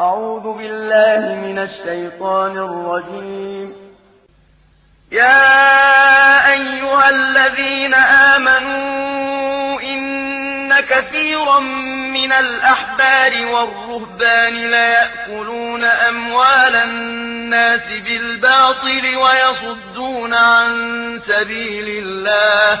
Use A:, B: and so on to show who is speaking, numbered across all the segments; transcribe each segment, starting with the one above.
A: أعوذ بالله من الشيطان الرجيم. يا أيها الذين آمنوا إن كثيرا من الأحبار والرهبان ليأكلون أموال الناس بالباطل ويصدون عن سبيل الله.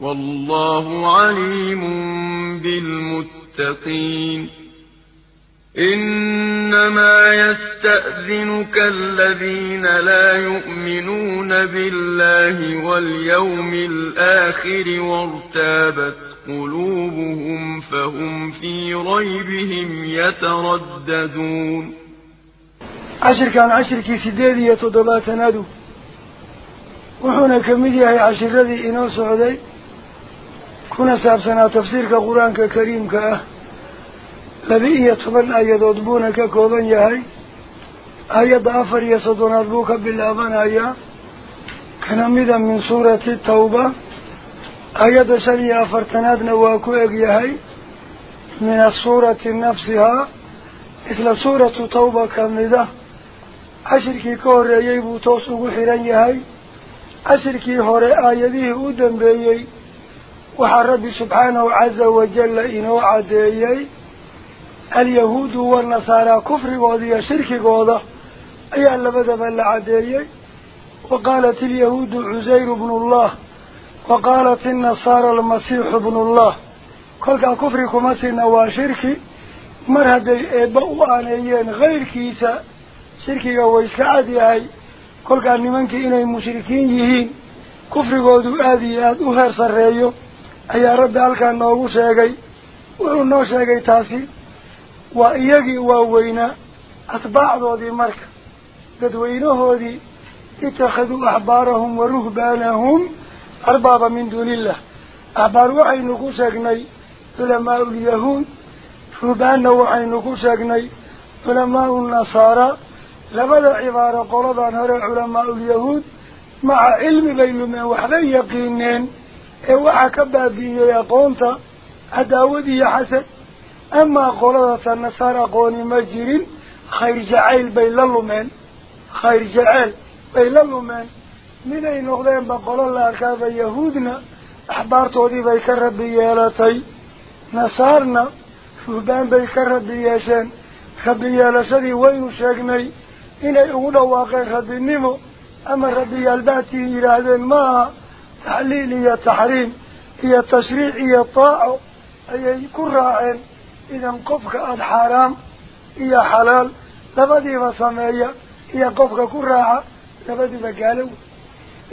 A: والله عليم بالمتقين. إنما يستأذنك الذين لا يؤمنون بالله واليوم الآخر وارتابت قلوبهم فهم في ريبهم يترددون.
B: عشر كان عشر كي سيديدي يتضبات نادو وحونا كميدي هاي عشر الذي إنو سعودي. Ah toban aayadood buuna ka kooban yahay aayadda afar iyo soddonaad buu ka bilaabanayaa kana mida min suurati tawba aayadda shan iyo afartanaadna waa ku eg yahay min asuurati nafsihaa isla suuratu tawba kamida cashirkii ka horreeyey buu toos ugu xiran yahay cashirkii hore aayadihii u dambeeyey alyahuudu waalnasaaraa kufrigooda iyo shirkigooda ayaa labadaba la caddeeyey wa qaalat alyahuudu cusayru bnullah wa qaalat innasaara almasiixu bnullah kolkaa kufri kuma sina waa shirki mar hadday eebba u aaneeyeen kayrkiisa shirkiga way iska cad yahay kolkaa nimankii inay mushrikiin yihiin kufrigoodu aada iyo aada u heer sarreeyo ayaa rabbi halkaa noogu sheegay wuxuu noo sheegay taasi waa iyagii waaweynaa atbaacdoodii marka dadweynahoodii itakhaduu axbaarahum wa ruhbaanahum arbaaba min duuni illah axbaar waxaynu ku sheegnay culamaau lyahuud ruhbaanna waxaynu ku sheegnay culamaau nasaara labada cibaaro qoladan hore culamaau lyahuud maca cilmi bay lumeen waxbay yaqiineen ee waxaa ka baabi'iyey aqoonta cadaawad iyo xasad amaa qoladata nasaar aqooni ma jirin khayr jacayl bay la lumeen khayr jaceyl bay la lumeen miday noqdeenba qolo la arkaaba yahuudna axbaartoodii bay ka rabbi yeelatay nasaarna ruhbaan bay ka rabbi yeesheen rabbi yeelashadii waynu sheegnay inay ugu dhawaaqeen rabbinimo ama rabbiyaalbaatiin yidhaahdeen maaha تحليل يا تحريم يا تشريع يا طاعة. أي كل رائع إذا قفك الحرام يا حلال. لبدي وسمية يا قفك كل رائع لبدي بقالو.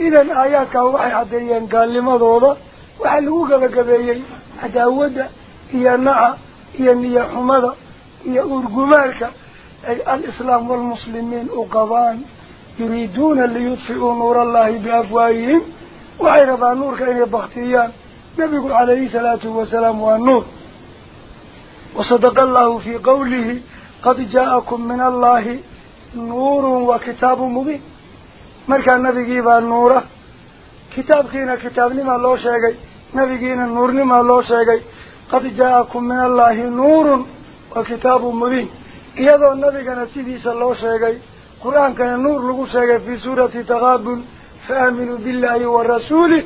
B: إذا آياتك واحد عديا قال لي ما ضوضة وحلوك بكبيري حتى أودا يا نعا يا نيا حمدا يا أرقمالك أي الإسلام والمسلمين أقضان يريدون اللي يطفئوا نور الله بأفواههم. وعير بان نور إن يبغتيان نبي يقول عليه الصلاة والسلام والنور. وصدق الله في قوله قد جاءكم من الله نور وكتاب مبين. مركا النبي جيبا النورة كتاب خينا كتاب نما الله شاقي نبي جينا النور نما الله شاقي قد جاءكم من الله نور وكتاب مبين. إذا النبي جانا سيدي صلى الله شاقي قرآن كان النور لغو في سورة تغابل فآمنوا بالله ورسوله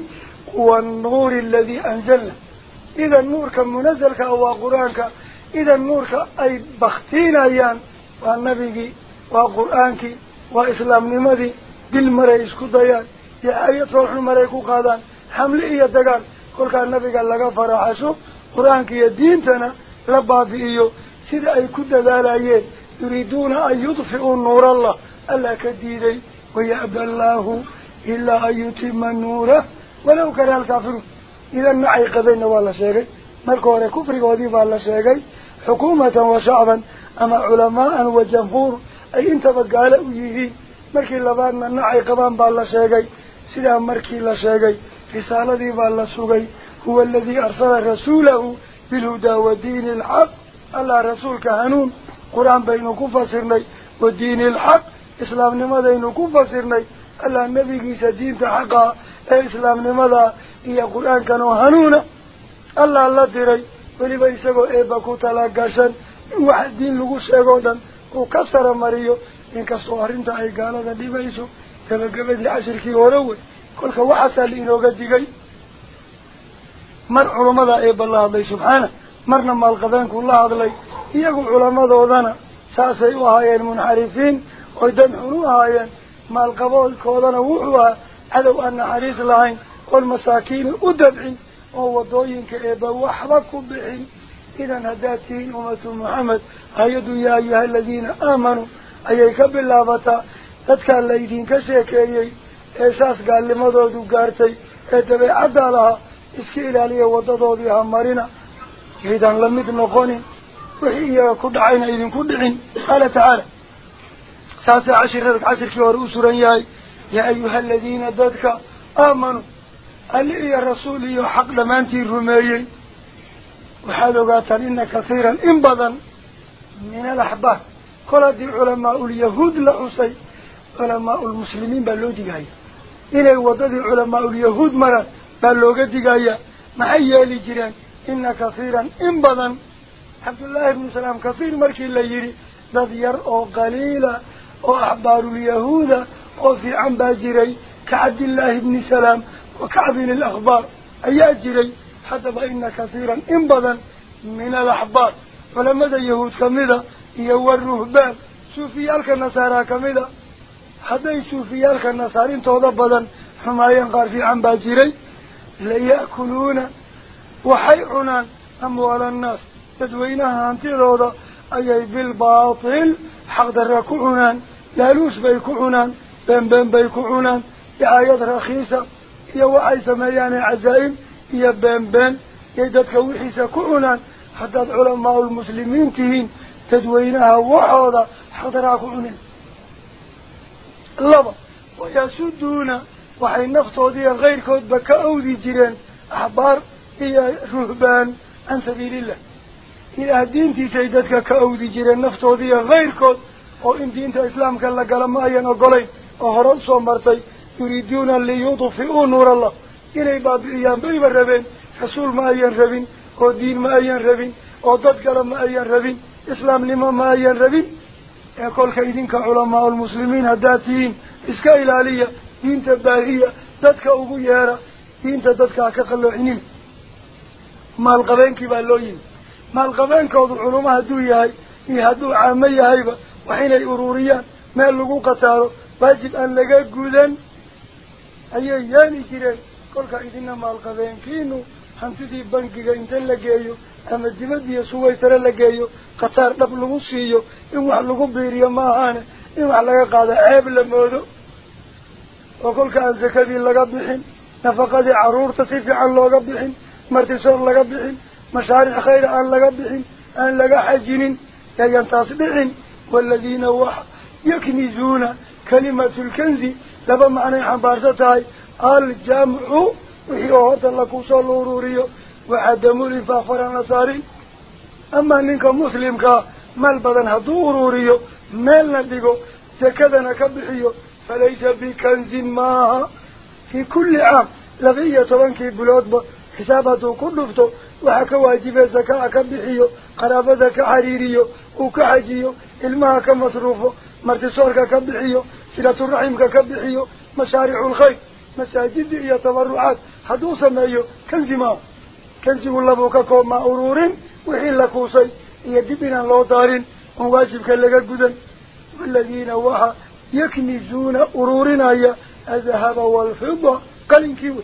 B: والنور الذي أنزلنا. إذا النور كمنزل أو قرآنك إذا النور أي بختين أيان. والنبي وقرآنك وإسلام نمدي بالمرأي اسكديان يا آية روح المرأي قادان. حمل إيا دقان. كل كان النبي قال لك فرحشو قرآنك يا دينتنا لبا في إيو. سيدا أي كد ذالايين يريدون أن يطفئوا نور الله. ألا كديدي. ويأبى الله إلا أن يتم النور. ولو كره الكافرون إذا نعي قبينا والله شيء. مركورة كفر وظيفة والله شيء. حكومة وشعبا. أما علماء وجمهور أي إنت بقال أويه. مركي لبان نعي قبان بالله شيء. سيدا مركي لا شيء. رسالة بالله سوغي هو الذي أرسل رسوله بالهدى ودين الحق. الله رسول كهنون. قرآن بينه كفصرني ودين الحق. إسلام نمدينه كفصرني islaamnimada iyo qur-aankan oo hanuuna allah la diray weliba isagoo eebba ku talagashan in wax diin lagu sheegoo dhan uu ka saramariyo inkastoo arrinta ay gaalada dhibayso gabagabadii cashirkii hore wey kolka waxaasaa la inooga digay mar culamada eebba la hadlay subxaana marna maalqabeenkuu la hadlay iyagu culamadoodana saasay u ahaayeen munxarifiin oy dad xun u ahaayeen naxariis lahayn oon masaakiini u dabcin oo waddooyinka eebba waxba ku bixin idan haddaad tihiin ummatu maxamed hay-addu yaa ayuha aladiina aamanuu ayay ka bilaabataa dadkaa laydinka sheekeeyey ee saas gaalnimadoodu gaartay ee dabeecaddaa lahaa iska ilaaliya waddadoodii ha marina yaydaan lamid noqonin wixii iyaga ku dhacayna idinku dhicin qaala tacaala ساسع عشر ذلك عشر كيوار أسرا يا أيها الذين ذاتك آمنوا. ألئي الرسول يحق لمانتي الرمائي وحالقات لنا كثيرا انبضا من الأحباء كل دي علماء اليهود لحسي علماء المسلمين بلودي قاية إلي وضد علماء اليهود مرا بلودي قاية معي لجران إن كثيرا انبضا عبد الله بن سلام كثير مركي اللي يري. ذا ذير أو قليلا وأحبار اليهود وفي عنبا جري كعبد الله بن سلام وكعب الأخبار أي جري حتى بإن كثيرا. انبضا من الأحبار. فلما ذا يهود كمذا يور رهبان سوفي ألك النصارى كمذا حتى يسوفي ألك النصارين توضبضا فما ينقر في عنبا جري ليأكلون وحيعنا أموال الناس. تدوينها أنت روضا أي بالباطل حق دركعنا لالوس بيكعنا بن بن بيكعنا بآيات رخيصة يو عيسى مليان عزائم يا بن بن يدك وحيسى كعنا حتى العلماء المسلمين تهين تدوينها وعوضة حق دركعنا لبا ويسدون وحي النفطو دي غير كود بكأودي جيران أحبار هي رهبان عن سبيل الله. Ilaah diintiisay dadka ka awdi jireen naftoodiiyo kayrkood oo in diinta islaamka la gala ma ayan ogolayn oo hore usoo martay yuriiduuna liyudfi'uu nuur allah inay baabi'iyaan bayba rabeen rasuul ma ayan rabin oo diin ma ayan rabin oo dad kale ma ayan rabin islaamnimo ma ayan rabin ee kolka idinka culamaa'ulmuslimiin haddaad tihiin iska ilaaliya diinta baahiya dadka ugu yeera diinta dadka ha ka qalloocinin maalqabeenkii baa loo yimi iyo hadduu caamo yahayba wax inay ururiyaan meel lagu qataaro waajib aan laga gudan ayay yeeli jireen kolka idina maalqabeenkiinu hantidii bankiga inta la geeyo ama dibadiyo suwaysare la geeyo khataar dhab lagu siiyo in wax lagu biiriyo ma ahaane in wax laga qaado ceeb la moodo oo kolka aan sakadii laga bixin nafaqadii carruurta si fiican looga bixin martisoor laga bixin مشاريع خير أن لقى بحين أن لغا حجين كي ينتصبعين والذين وح يكنزون كلمة الكنز. لبا معنى حبارتتاي الجامع وحيوهات صلو روري وروري وحدمو لفافر النصاري. أما أنك مسلم مال بدن هدو وروري مال نديقو تكدن كبحي فليس بكنز ماها في كل عام. لغية طبعا بلوت حساب هدو كنفتو وحكا واجب الزكاة كنبحيو قرابة كعريريو وكعجيو المها كمصروفو مرتصورك كنبحيو سلة الرحيم كنبحيو مشاريع الخير. مساجد إيا تبرعات. هدو سمعيو كنزمو كنزمو لبوكا كوما أرورين وحين لكوصي يدبنا دبنا الله دارين. وواجب كاللقا قدن. والذين وحا يكنزون أرورين أيا الذهب والفضة. قلن كيوه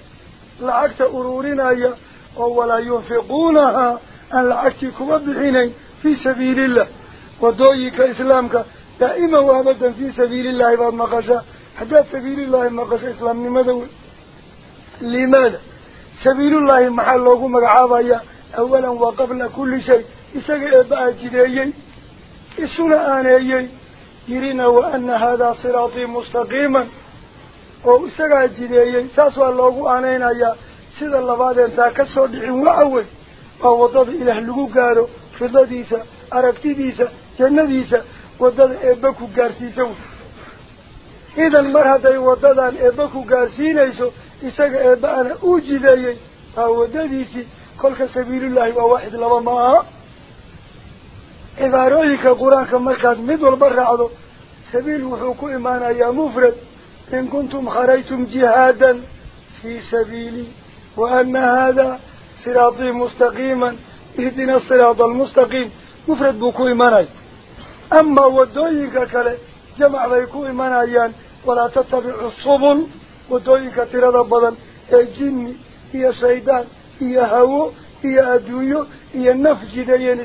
B: العكس أرورنا أولا ينفقونها العكس كوابحيني في سبيل الله. ودويك إسلامك دائما وأبدا في سبيل الله بعد مقاسة. حتى سبيل الله ما مقاسة إسلام لماذا؟ لماذا؟ سبيل الله محل لكم العابية أولا وقبل كل شيء إساق إباء جديي إسنا آنيي. يرين وأن هذا صراطي مستقيما. Oo isagaa jideeyey saas waa loogu aaneynayaa sida labaadeentaa ka soo dhicin waxa wey waa waddada ilaah lagu gaaro ridadiisa aragtidiisa jannadiisa waddada eebba ku gaarsiisa wey idan mar hadday waddadan eebba ku gaarsiinayso isaga eebba-ana uu jideeyey waa waddadiisii كل سبيل الله وواحد لما ما إذا رأيك قرآنك مركز مد والبر عضو سبيل وحوك إيمانا يا مفرد إن كنتم خريتم جهادا في سبيلي وأن هذا صراطي مستقيما اهدنا الصراط المستقيم. مفرد بكو إيمانا أما ودويك كله جمع بيكو إيمانا ولا تتبع الصبل ودويك ترى بدن الجن هي شيطان هي هو هي أدوية هي النفج ديان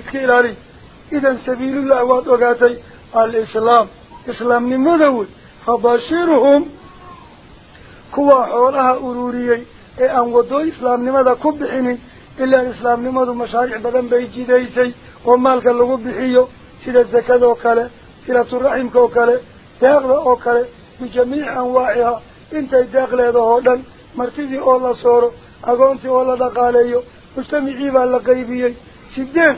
B: إذا سبيل الله وقاتي الإسلام. إسلام نمذول فباشرهم كوا حولها أروريي ilaa islaamnimadu mashaariic badan bay jidaysay oo maalka lagu bixiyo sida zakada oo kale silaturaximka oo kale deeqda oo kale bijamiici anwaaciha intay deeq leedahoo dhan martidii oo la sooro agoontii oo la dhaqaaleeyo mujtamicii baa la qaybiyey sideed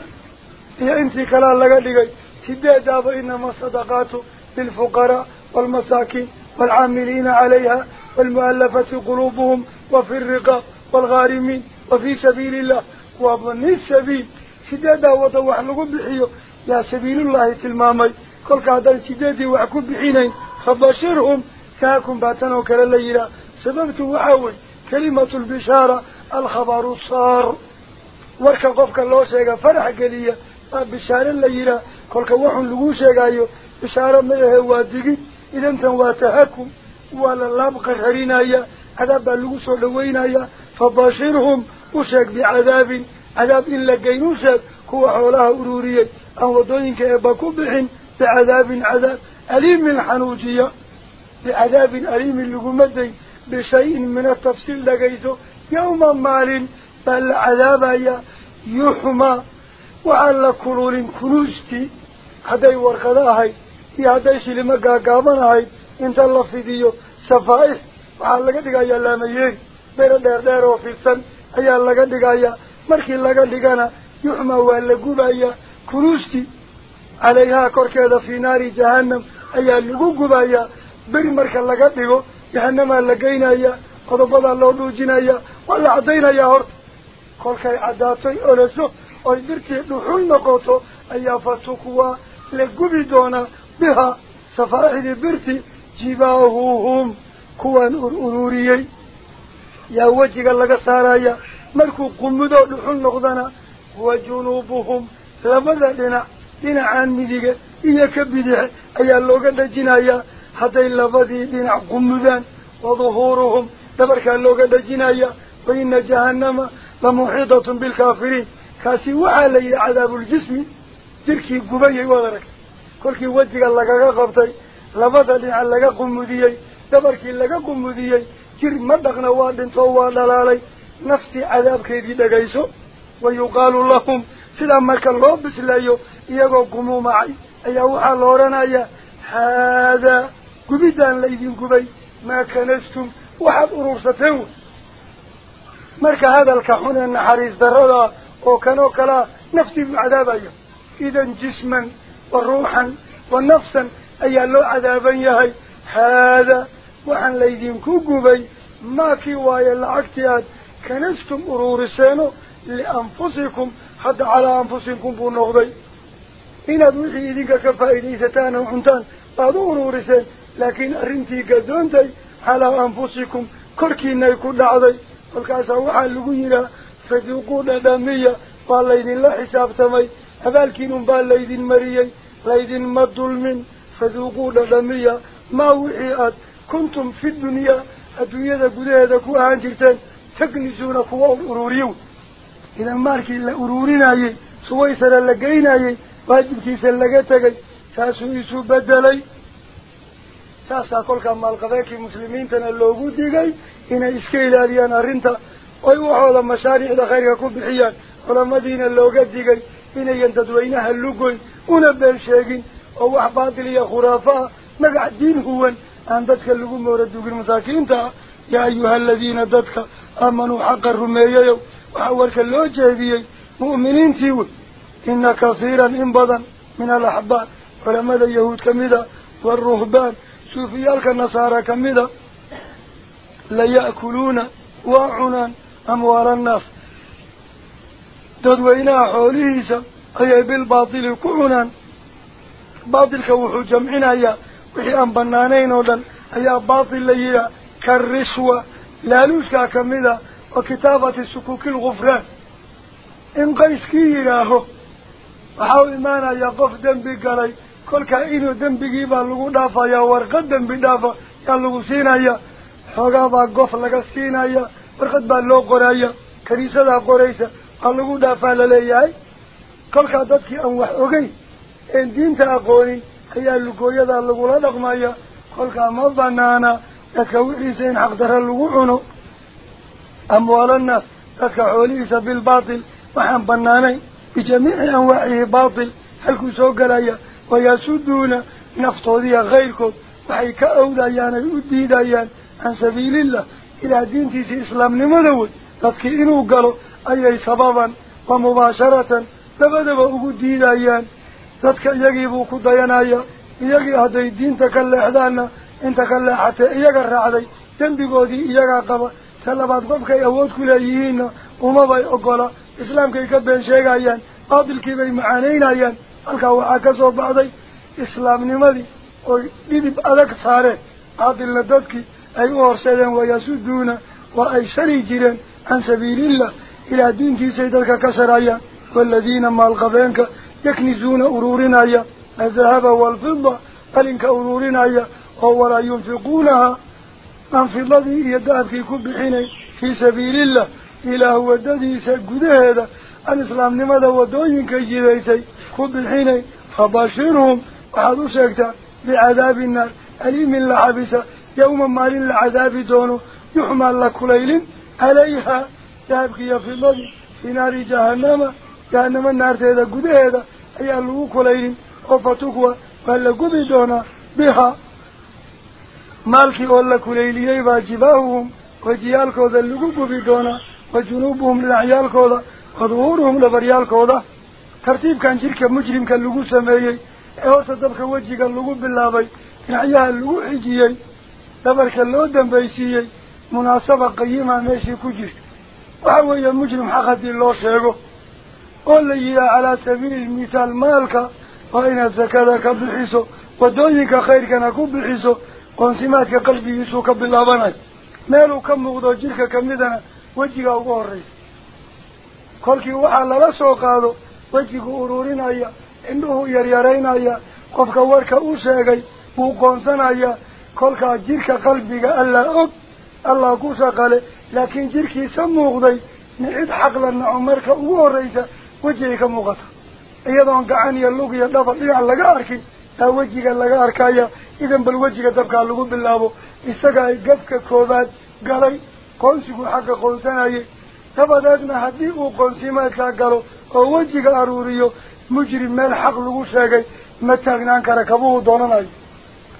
B: iyo intii kalaa laga dhigay sideedaaba inama sadaqaatu lilfuqaraa waalmasaakiin waalcaamiliina calayha والمؤلفة قلوبهم وفي الرقاب والغارمين وفي سبيل الله. وأبن السبيل سدادا وضوح لكم بحيو. يا سبيل الله تلمامي كل قادر سدادي وعكم بحينين. فبشرهم كاكم باتنوا كلا ليلة سببت وحاول كلمة البشارة الخبر الصار. warka qofka loo sheega farax geliya waa bishaare la yihaa kolka waxun lagu sheegayo bishaaro ma waa tahakum ولا لام قهرينايا عذاب اللوسو لوينايا فباشرهم وشك بعذاب عذاب إلا جينوشك هو حولها أرورية أو ضينك إباكو بحن بعذاب عذاب أليم الحنوجية بعذاب أليم اللقمدي بشيء من التفصيل لقيته يوم مال بل عذاب يحمى وعلى كرول كنوشتي هذا ورقضاهي يا هذا شلما قاقابناهي انت الله فيديو safaaix waxaa laga dhigayaa laamayeeri bero dheer dheer oo fidsan ayaa laga dhigayaa markii laga dhigana yuxma waa la gubayaa kunuustii calayhaa korkeeda fii naari jahannam ayaa lagu gubayaa beri marka laga dhigo jahanamaa la geynayaa qodobadaa loo dhuujinayaa waa la caddaynayaa horta kolkay caddaatoy oloso oy birtii dhuxul noqoto ayaa fatukuwaa la gubi doonaa kuwaan ururiyey yaa wejiga laga saaraya markuu qumudoo dhuxul noqdana wa junuubuhum labada dhinac dhinacaan midige iyo ka bidixe ayaa looga dhajinayaa hadday labadii dhinac qumudaan wa duhuuruhum dhabarkaa looga dhajinayaa wa ina jahannama lamuxiidatun bilkaafiriin kaasi waxaa la yidhi cadaabuljismi jirkii gubayay waad aragtay labada dhinac laga qumudiyey dabarkii laga qumudiyey jir ma dhaqna waa dhintoo waa dhalaalay naftii cadaabkeedii dhagayso wa yuqaalu lahum sidaa marka loo bisleeyo iyagoo gumuumacay ayaa waxaa la odhanayaa haadaa gubidaan laydin gubay maa kanastum waxaad urursateen wey marka hadalka xun ee naxariis darrada oo kanoo kalea naftii buu cadaabaya idan jisman wa ruuxan wa nafsan ayaa loo cadaaban yahay haadaa waxaan laydinku gubay maakii waaye lacagtii aad kanastum uruuriseeno lianfusikum hadda calaa anfusikum buu noqday inaad wixii idinka ka faa'iidaysataan oo cuntaan baad u uruuriseen laakiin arrintii gadoontay calaa anfusikum korkiinay ku dhacday kolkaasaa waxaa lagu yidhaha faduuquu dhadhamiya baa laydinla laydinma dulmin faduuquu dhadhamiya maa wixii aad كنتم في الدنيا الدنيا ذا قده ذا كوهان جرتان. تكنسون كوا أروريو إذا مالك إلا أرورينا يي سويسر لقينا واجب كيسا لقيتك ساسو يسو بدلي. ساسا كل كما القضاك المسلمين تنالوغو ديغي إنا إسكيل أليان أرنتا. ويوحو لما شارع دخيرك كبحيان ولما دين اللوغة ديغي إنا ينتدوينها اللوغوين ونبال شاقين ووح باطل يا خرافة. مقع دين هوان أن ددك اللقو موردوك المساكين تا. يا أيها الذين ددك آمنوا حق الرمية وحورك اللو جهدي مؤمنين تيوي إن كثيرا انبضا من الأحبار. ولماذا اليهود كمدا والرهبان. سوفيالك النصارى كمدا لا يأكلون وعنا أموال الناس. dadweynaha xoolihiisa ayay bilbaatili ku cunaan baatilka wuxuu jamcinayaa wixii aan banaanayn oo dhan ayaa baatil la yidhaah karishwa laaluuskaa kamid a wa kitaabati sukuuki lgufraan in qayskii yidhaaho waxaa u imaanayaa qof dembi galay kolkaa inuu dembigii baa lagu dhaafayaa warqad dembi dhaafa yaa lagu siinaya xoogaa baa gof laga siinaya warqad baa loo qoraya kaniisadaa qoraysa waa lagu dhaafaa laleeyahay كل كذا أن أنوح أوكي إن دين تأقوني هي اللقوية ذا اللقولة دقمية كل بنانا الظنانا تكوي زين حقدر اللقونه أموال الناس تكعولي سبيل باطل وحن بناني بجميع أنواعه باطل هل كسو قلايا ويسودون نفطوذي غيركم وحي كأو دايان يؤدي دايان عن سبيل الله إلى دين تيسي إسلام نمدود تذكي إنو قالوا أي سببا ومباشرة labadaba ugu diidayaan dadka iyagiibuu ku dayanaya iyagii hadday diinta ka leexdaanna inta ka leexatee iyaga raacday dembigoodii iyagaa qaba ta labaad qofkay awood ku leeyihiinna umabay ogola islaamkay ka been sheegayaan baatilkii bay macaanaynayaan halkaa waxaa ka soo baxday islaamnimadii oy dhidib adag saareen baatilna dadkii ay u horseedeen wayasuduuna waa ay shari jireen can sabiilillah ilaa diintiisay dadka ka sharayaan والذين مالقبينك يكنزون أرورنايا الذهب والفضة قلنك أرورنايا ولا ينفقونها. أنفضة يدعب في كب حيني في سبيل الله. إلى هو الذي سجد هذا. الإسلام لماذا ودوين كجيريسي كب حيني فباشرهم وحدو سكتا بعذاب النار. أليم لحبسة يوما مال العذاب دونه يحمل لك ليل عليها. ذهبك في الله في نار جهنم. جهنم النار تيدا قده أي اللو كليل وفتكوى فلا قبي دونا بها. مالكي ولا كليليي باجباههم وجيالكوذا اللو قبي دونا وجنوبهم للعيالكوذا وظهورهم لبريالكوذا ترتيب كان جيرك مجرم كان لغو سميي اورتا دبك وجهك لغو بلابي. نعيها لغو حجيي. دبرك اللو دنبيسيي مناسبة قيمة ماشي كجير وحوية قول لي على سبيل المثال مالك وإن الزكاة كبحيسو ودونيك خير كان كبحيسو قنسماتك قلبي يسوك باللابنات مالو كم مغضو جيرك كمدنا أغوه الرئيس kolkii waxaa lala soo qaado wejigu ururinaya indhuhu yaryaraynaya qofka warka u sheegay wuu qoonsanaya kolkaa jirka qalbiga allaa og allah ku shaqale laakiin jirkiisa muuqday nicid xaq la naco marka ugu horraysa wejiga laga arkaya idan bal wejiga dabkaa lagu bilaabo isaga ay gafka koobaad galay qoonsigu xagga qoonsanayay dabadeedna haddii uu qoonsimaadkaa galo oo wejiga aruuriyo mujrim meel xaq lagu sheegay ma taagnaan kara kabuhu doonanayo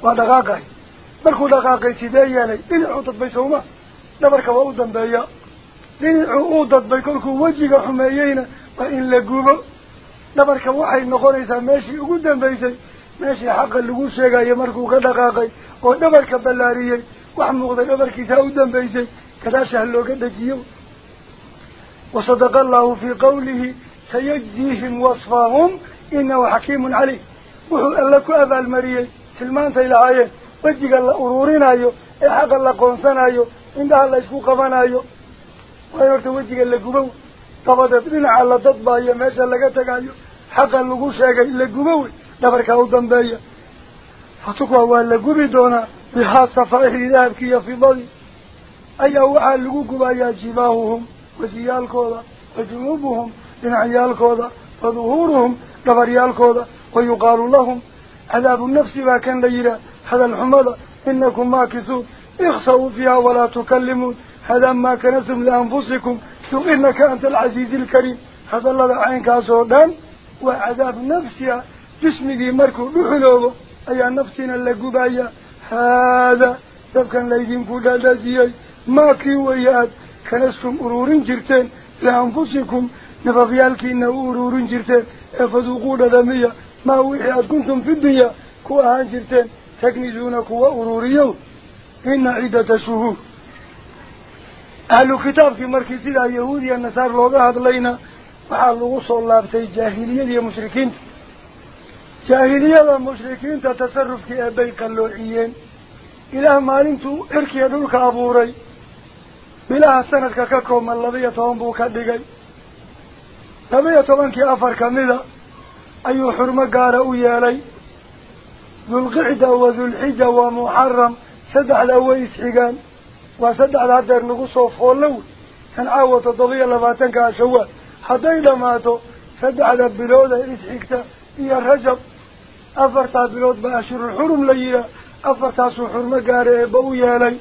B: waa dhaqaaqay markuu dhaqaaqay sidee yeelay dhinacuu dadbay sawma dhabarka waa u dambeeya dhinacuu uu dadbay kolkuu wejiga xumeeyeyna dhabarka waxay noqonaysaa meeshii ugu dambaysay meeshii xaqa lagu sheegayo markuu ka dhaqaaqay oo dhabarka ballaariyey wax muuqday dhabarkiisaa u dambaysay gadaasha looga dejiyo وصدق الله في قوله سيجزيهم وصفهم إنه حكيم عليم وحو لك أبا المريي سلمان تيلعايه وجيق الله أرورين أيو إحق الله قنصان أيو عندها الله يسكو قفان أيو ويورت وجيق طبطت لنا على ضدبا أيو ماشا لقتك أيو حقا لقو شاقا إلا قبو دبرك أوضا بايا فتقوى وألا قبي دونا بحاد صفائه ذهب كي في ضدي أي أوعى لقو قبايا جباههم وجيالكودا وجنوبهم لنعيالكودا وظهورهم دبريالكودا ويقال لهم عذاب النفس ما كان ليلا هذا الحمد إنكم ماكثون اخسوا فيها ولا تكلمون هذا ما كنتم لأنفسكم شو إنك أنت العزيز الكريم. هذا الله عينك سودان وعذاب نفسها جسمك مركو لحلوه. أي نفسنا اللقبايا هذا تبكا ليدين فلالذي ما كي وياد كنستم أرورين جرتين. لأنفسكم. نففيالكين أرورين جرتين. فذوقوا دمية. ما وحيات كنتم في الدنيا. كوا هان جرتين. تكنزون كوا أروريو. إن عدة شهور. أهل الكتاب في مركز اليهودية النصار lagu soo laabtay jaahiliyada iyo mushrikiinta jaahiliyada mushrikiinta tasarufkii eebbay qalloociyeen ilaah maalintuu cirkiya dhulka abuuray bilaha sanadka ka kooban laba-iyo toban buu ka dhigay laba-iyo tobankii afar kamida ayuu xurmo gaara u yeelay dulqicda wa dulxija waa muxaram saddexdaa way isxigaan nagu soo foollow kan caawa toddoba-iyo labaatanka shawaal hadday dhammaato saddexda bilood ee isxigta iyo rajab afartaa bilood baa ashurulxurum la yihaa afartaasuu xurmo gaara eebba u yeelay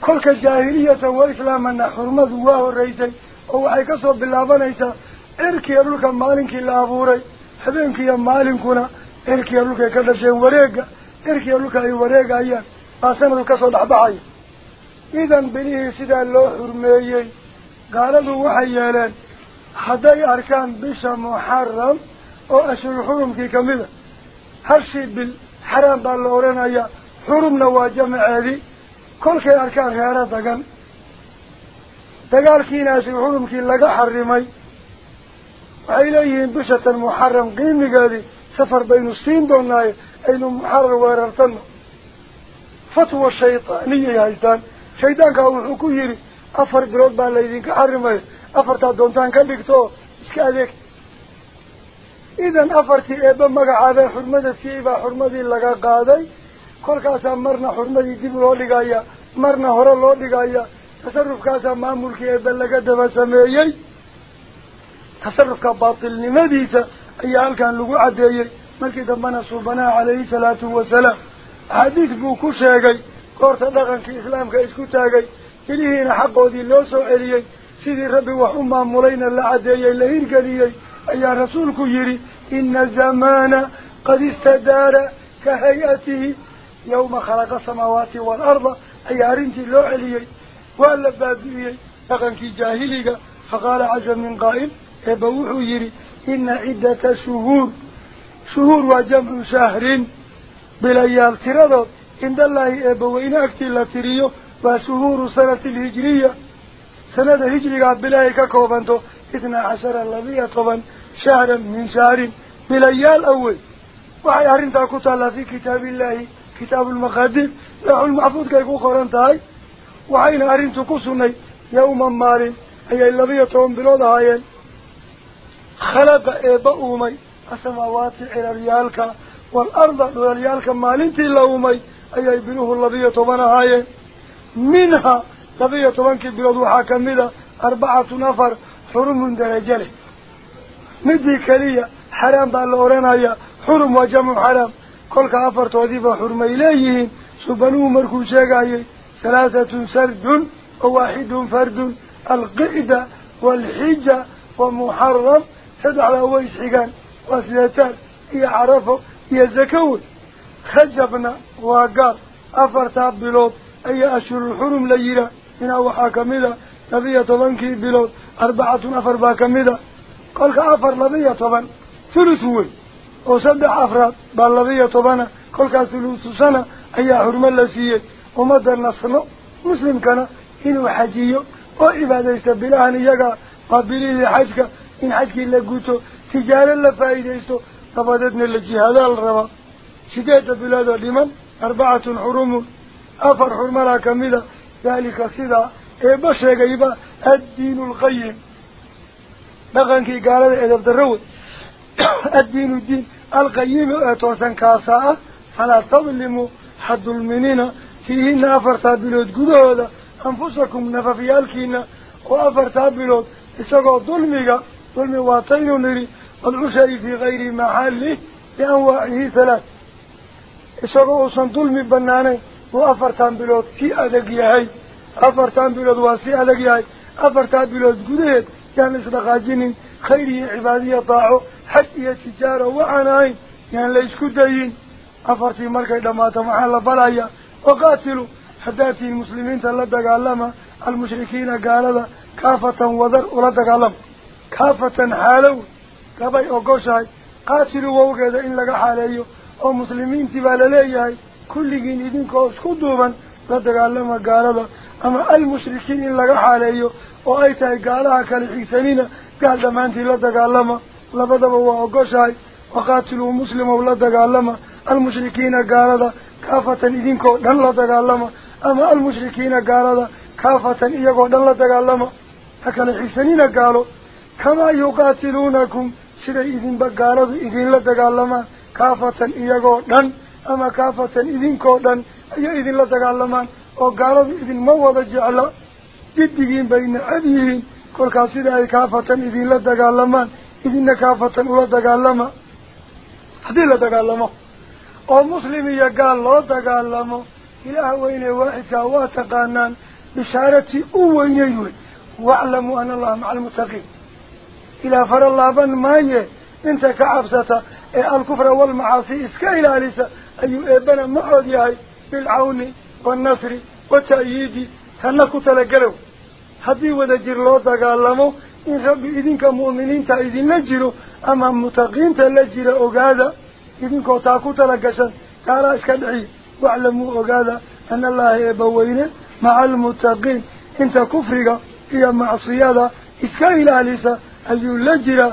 B: kolka jaahiliyatan wa islaamana xurmadu waa horreysay oo waxay kasoo bilaabanaysaa cirkiya dhulka maalinkii la abuuray habeenkiiyo maalinkuna cirkiya dhulkay ka dhasheen wareega cirkiya dhulka ay wareegayaan baa sanadu kasoo dhexbaxaya إذن بنيه سيدا لو حرميه قالوا وحيالا حدا أركان بشا محرم أو أشهر حرم كي كمذا هرشي بالحرام باللورين أي حرم نواجم عالي كل كي أركان غيرا دقن دقال كينا أشهر حرم كي لقى حرمي وإليهم بشا المحرم قيمي قالي سفر بين السين دونها أين محرم ويررتنه فتوى الشيطانية يا إجدان shaydaankaa wuxuu ku yidhi afar bilood baa laydinka xarimaya afartaa doontaan ka dhigto oo iska adeeg idan afartii eebba magacaabee xurmada siiyey baa xurmadii laga qaaday kolkaasaa marna xurmadii dib loo dhigaya marna hore loo dhigaya tasarufkaasaa maamulkii eebbe laga daba sameeyey tasarufka baatilnimadiisa ayaa halkan lagu caddeeyey markii dambena suubanaha calayhi salaatu wasalaam axaadiis buu ku sheegay isku taagay bilihiina xaqoodii loo soo celiyey sidii rabbi wax u maamulayna la caddeeyey la hirgeliyey ayaa rasuulku yidhi ina zamaana qad istadaara ka hay-atihi yawma khalaqa asamaawaati waalarda ayaa arrintii loo celiyey waa la baabi'iyey dhaqankii jaahiliga faqaala caza min qaa'il eeba wuxuu yidhi ina ciddata shuhuur shuhuur waa jamcu shahrin bilayaal tiradood عند الله إبا وإن أكتل تريو وشهور سنة الهجرية. سنة هجرية بلايك كوبانتو إثنى عشر اللذية طبعا شهرا من شهر بليال أول وحي أرنتا كتالة في كتاب الله كتاب المخدر لحو المحفوظ كيكو خورانتاي وحين أرنتا كسوني يوما مار هي اللذية طبعا بلود هاي خلق إبا أومي السماوات العرياليالك والأرض إلى العرياليالك مالنتي اللومي أي ابنه الذي يتبنى هاي. منها الذي يتبنى كبيرو حاكمه أربعة نفر حرم درجله مدي كلية حرام بالأورين هاي. حرم وجمع حرام. كل كافر توذيب حرم إليه سبنوه مركوشة هاي ثلاثة سرد وواحد فرد. القعدة والحجة ومحرم. سد على ويسحقان. وثلاثة يعرفه يزكوه. Yihaa minaa waxaa kamid a labiyo tobankii bilood arbacatun afar baa kamid a kolka afar labiyo toban thuluth wey oo saddex afraad baa labiyo tobana kolkaas thuluthu sana ayaa xurmo la siiyey ummadda nasno muslimkana inuu xajiyo oo cibaadaysta bilahan iyaga waa bilihii xajka in xajkii la guto tijaaro la faa'iidaysto dabadeedna la jihaadaa la rabaa dhiman arbacatun xurumun afar xurmalaa kamida daalika sidaa eebba sheegayba addiinu alqayim dhaqankii gaalada edab darro wey addiinu diin alqayimi ee toosan kaasaa ah falaa tadlimuu ha dulminina fiihina afartaa bilood gudahooda anfusakum nafafyaalkiina oo afartaa bilood isagoo dulmiga dulmi waataynu nidhi wadcu shay fii kayri maxallih bianwaacihi halaat adag yahay afartan bilood waa si adag yahay afartaa bilood gudaheed yaan isdhaqaajinin khayr iyo cibaadiya daaco xaj iyo tijaaro waxaan ahayn yaan la isku dayin afartii markay dhammaato maxaa la balaya waqaatilu haddaad tihiin muslimiinta la dagaalama almushrikiina gaalada kaafatan wadar ula dagaalama kaafatan xaalow gabay ogoshahay qaatilu wawgeeda in laga xaaleeyo muslimiintii baa laleeyahay kulligiin idinkoo isku duuban la dagaalama gaalada ama almushrikiin in laga xaaleeyo oo ay tahay gaalaha kala xigsanina قال دمانتي لا دقالما لبدأ وقشاي وقاتلوا مسلم ولا دقالما المشركين قال كافة إذنكو دن لا دقالما أما المشركين قال كافة إيقو دن لا دقالما هكذا الحسنين قالوا كما يقاتلونكم سيدا إذن بقالوا إذن كافة إيقو دن أما كافة إذنكو دن أي إذن لا دقالما وقالوا إذن موضى جعل جدقين بين أبيهين كل كاسيدا أي كافة إذن لا دقالما إذن كافة أولا دقالما هذه لا دقالما ومسلم يقال لا دقالما إله وين واحد واتقانان بشارتي أوين يوي واعلموا أن الله مع المتقين إلى فر الله بن مايه إنت كعبسة الكفر والمعاصي اسكا إلى لسا أي إبن معود ياهي بالعون والنصر والتأييد هنكو تلقلوا هذه ودجر الله تقالمو إن ربي إذنك مؤمنين تأذن لجروا أما متقين تلجر أقادا إذنك تاكو تلقشا قال اسكدعي واعلموا أقادا أن الله يبوين مع المتقين. إنت كفرك هي معصية اسكا إلى لسا أي لجر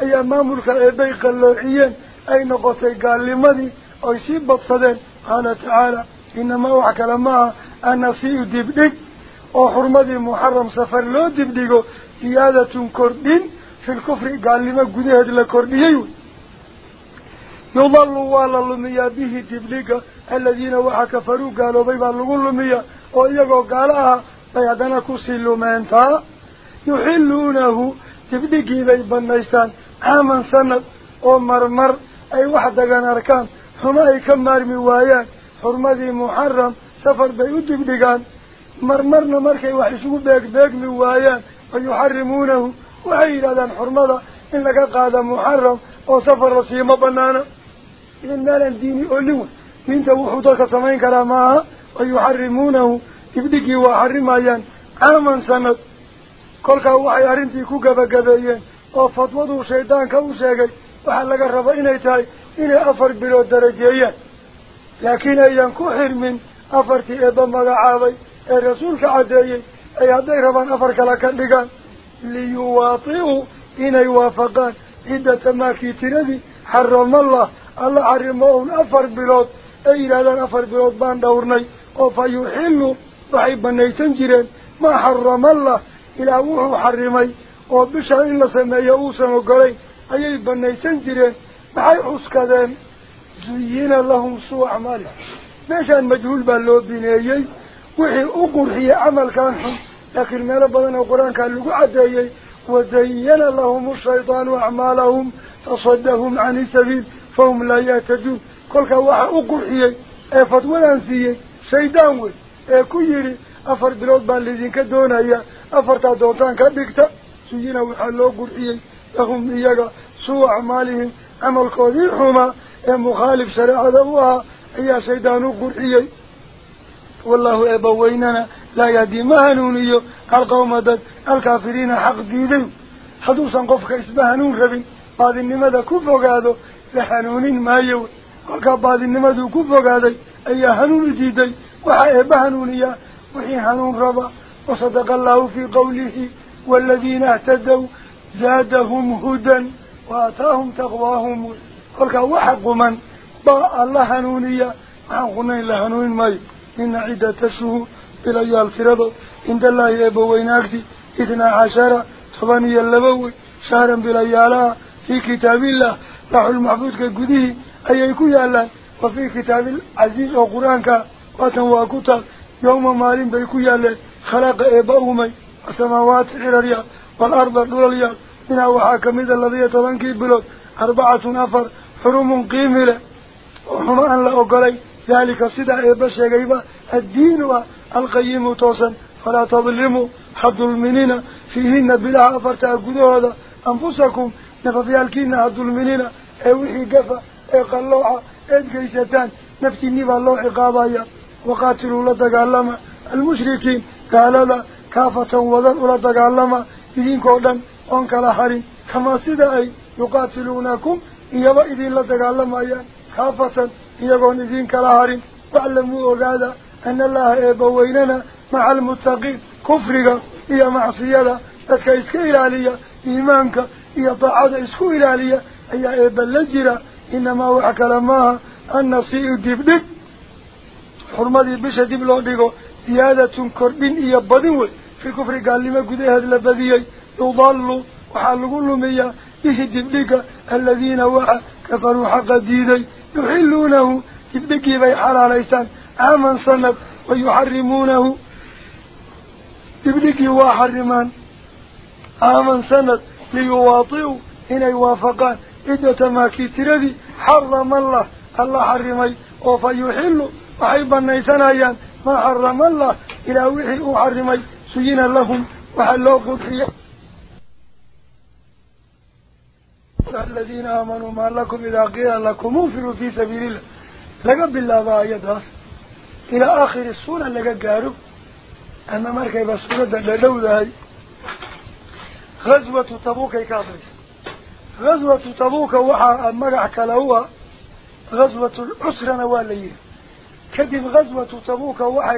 B: سفر بانو فريسانينا أو حرمة محرم إلهي سفر بانو سيني كل كهدي دونان هري ودقي جيرين أما كذال بي ودقي جيرين إذن كذالو قدا قال لمو كذالو دقدا إيقو قالها أي مامولك إبي قلوحيين أي نقطي قال لمدي أو يسيب بطصدين قال تعالى إنما وحك لما أنا سيء دبدك أو حرمدي محرم سفر لو دبدكو سيادة كردين في الكفر قال لما قده هذا الكرديين يضل والله اللمية به دبدك الذين وحك فروا قالوا بيبا لغو اللمية وإيقو قالها بيادنا كسي اللمينتا يحلونه دبدكي بيبا النيستان عاما سنة أو مرمر أي واحدة كان أركان هما أي كم مرمي وايان حرمدي محرم سفر بيودب دقان مرمرنا مركي وحشو بيك بيك من وايان ويحرمونه وعيد هذا حرمده إن لك قاد محرم أو سفر رسيمة بنانا إن نالا ديني أولون من توحوتك سمين كرامها ويحرمونه تبدكي وحرمايان عاما سنة كل كوحي أرنتي كوكا بقبيين وفتوضوا شيطان كوشيكي وحلق الربا إني إني أفر بلو درجيين لكن أيضا كحر من أفرتي إبا مقعابي الرسول كعديي أي ربان أفر كلاكا لقان ليواطئوا إن يوافقان عدة ماكي تردي حرم الله الله حرمهم أفر بلود أي هذا أفر بلود بان دورني وفيحلوا وحيبا نيسان جيرين ما حرم الله إلى وحو حرمي وبشر إلا سمي أوسا وقلي أي بنيسان جيرين بحي عسكدين زين لهم سوء أعمالهم ماشان مجهول بالله بنيي وحي أقرحي عمل كان حم لكن ما لبضنا القرآن كان لقوا عديي وزين لهم الشيطان أعمالهم فصدهم عن السبيل فهم لا يهتدون كل كواحد أقرحي فتوى أنسيي شيطان وي كيري زين وحلو قرحي لهم إياك سوء أعمالهم عمل حما مخالف شريعة أبوها هي شيطان قرحي والله أبويننا لا يهدي مهنوني القوم دد الكافرين حق ديدي حدوثا قفك اسمهنون ربي بعد النمذا كفوقادو لحنونين ما يو قلك بعد النمذا كفوقادي أي هنون ديدي وحا بهنونيا وحي هنون ربا وصدق الله في قوله والذين اهتدوا زادهم هدى وآتاهم تقواهم. قلك وحق من؟ با الله هنونيا وحقنا إلا هنون ماي. إن عدة الشهور بليال ترضو عند الله يبوين أكتي إثنى عشر. طباني اللبوي شهرا بليالها في كتاب الله. لح المحفوظ كقديه أي يكون يالا وفي كتاب العزيز وقرآن واتنوا كتاب يوم مالين بيكون يالا خلق إباهمي السماوات عرريا والأرض دوليا من وحاكم إذا الذي يتبنكي بلود أربعة نفر حرم قيمة وحما أن لا أقلي. ذلك صدع إباشا قيبا الدين القيم توسا فلا تظلموا حد المنين. فيهن بلا أفرت أقودوا هذا. أنفسكم ee wixii gafa ee qallooca eed geysataan naftiinii baa loo ciqaabaya waqaatiluu la dagaalama almushrikiin gaalada dhan oon kala harin kamaa sida ay yuqaatiluunakum iyaba idinla dagaalamayaan kaafatan iyagoon idin kala harin waclamuu ogaada ana allaha eebbaweynana maca almuttaqiin kufriga iyo macsiyada dadka iska ilaaliya iimaanka iyo daacada isku ilaaliya ayaa eebba la jira inamaa wax kale maaha annasii'u dibdhig xurmadii bisha dib loo dhigo ziyaadatun kordhin iyo badin wey في كفر قال لي ما قده هذا البذيي يضلوا. وحلقوا لمية يهد بك الذين وعه كفروا حق ديدي يحلونه. يبكي بي حلال إسان آمن صند ويحرمونه. يبكي وحرمان آمن صند ليواطئوا. هنا يوافقان. إذا تماكي تردي حرم الله. الله حرمي. وفيحلوا. وحيبا نيسان أيان. ما حرم الله. إلى وحي أحرمي. Lahum waxaa loo qurxiya الذين آمنوا ما لكم إذا قيل لكم انفروا في سبيل الله. لقى بالله آيات إلى آخر السورة لقى قارب أما مركب السورة لدو ذهي غزوة تبوك كافرس غزوة تبوك وحا مرع كلاوها غزوة العسرة نواليه كذب غزوة تبوك وحا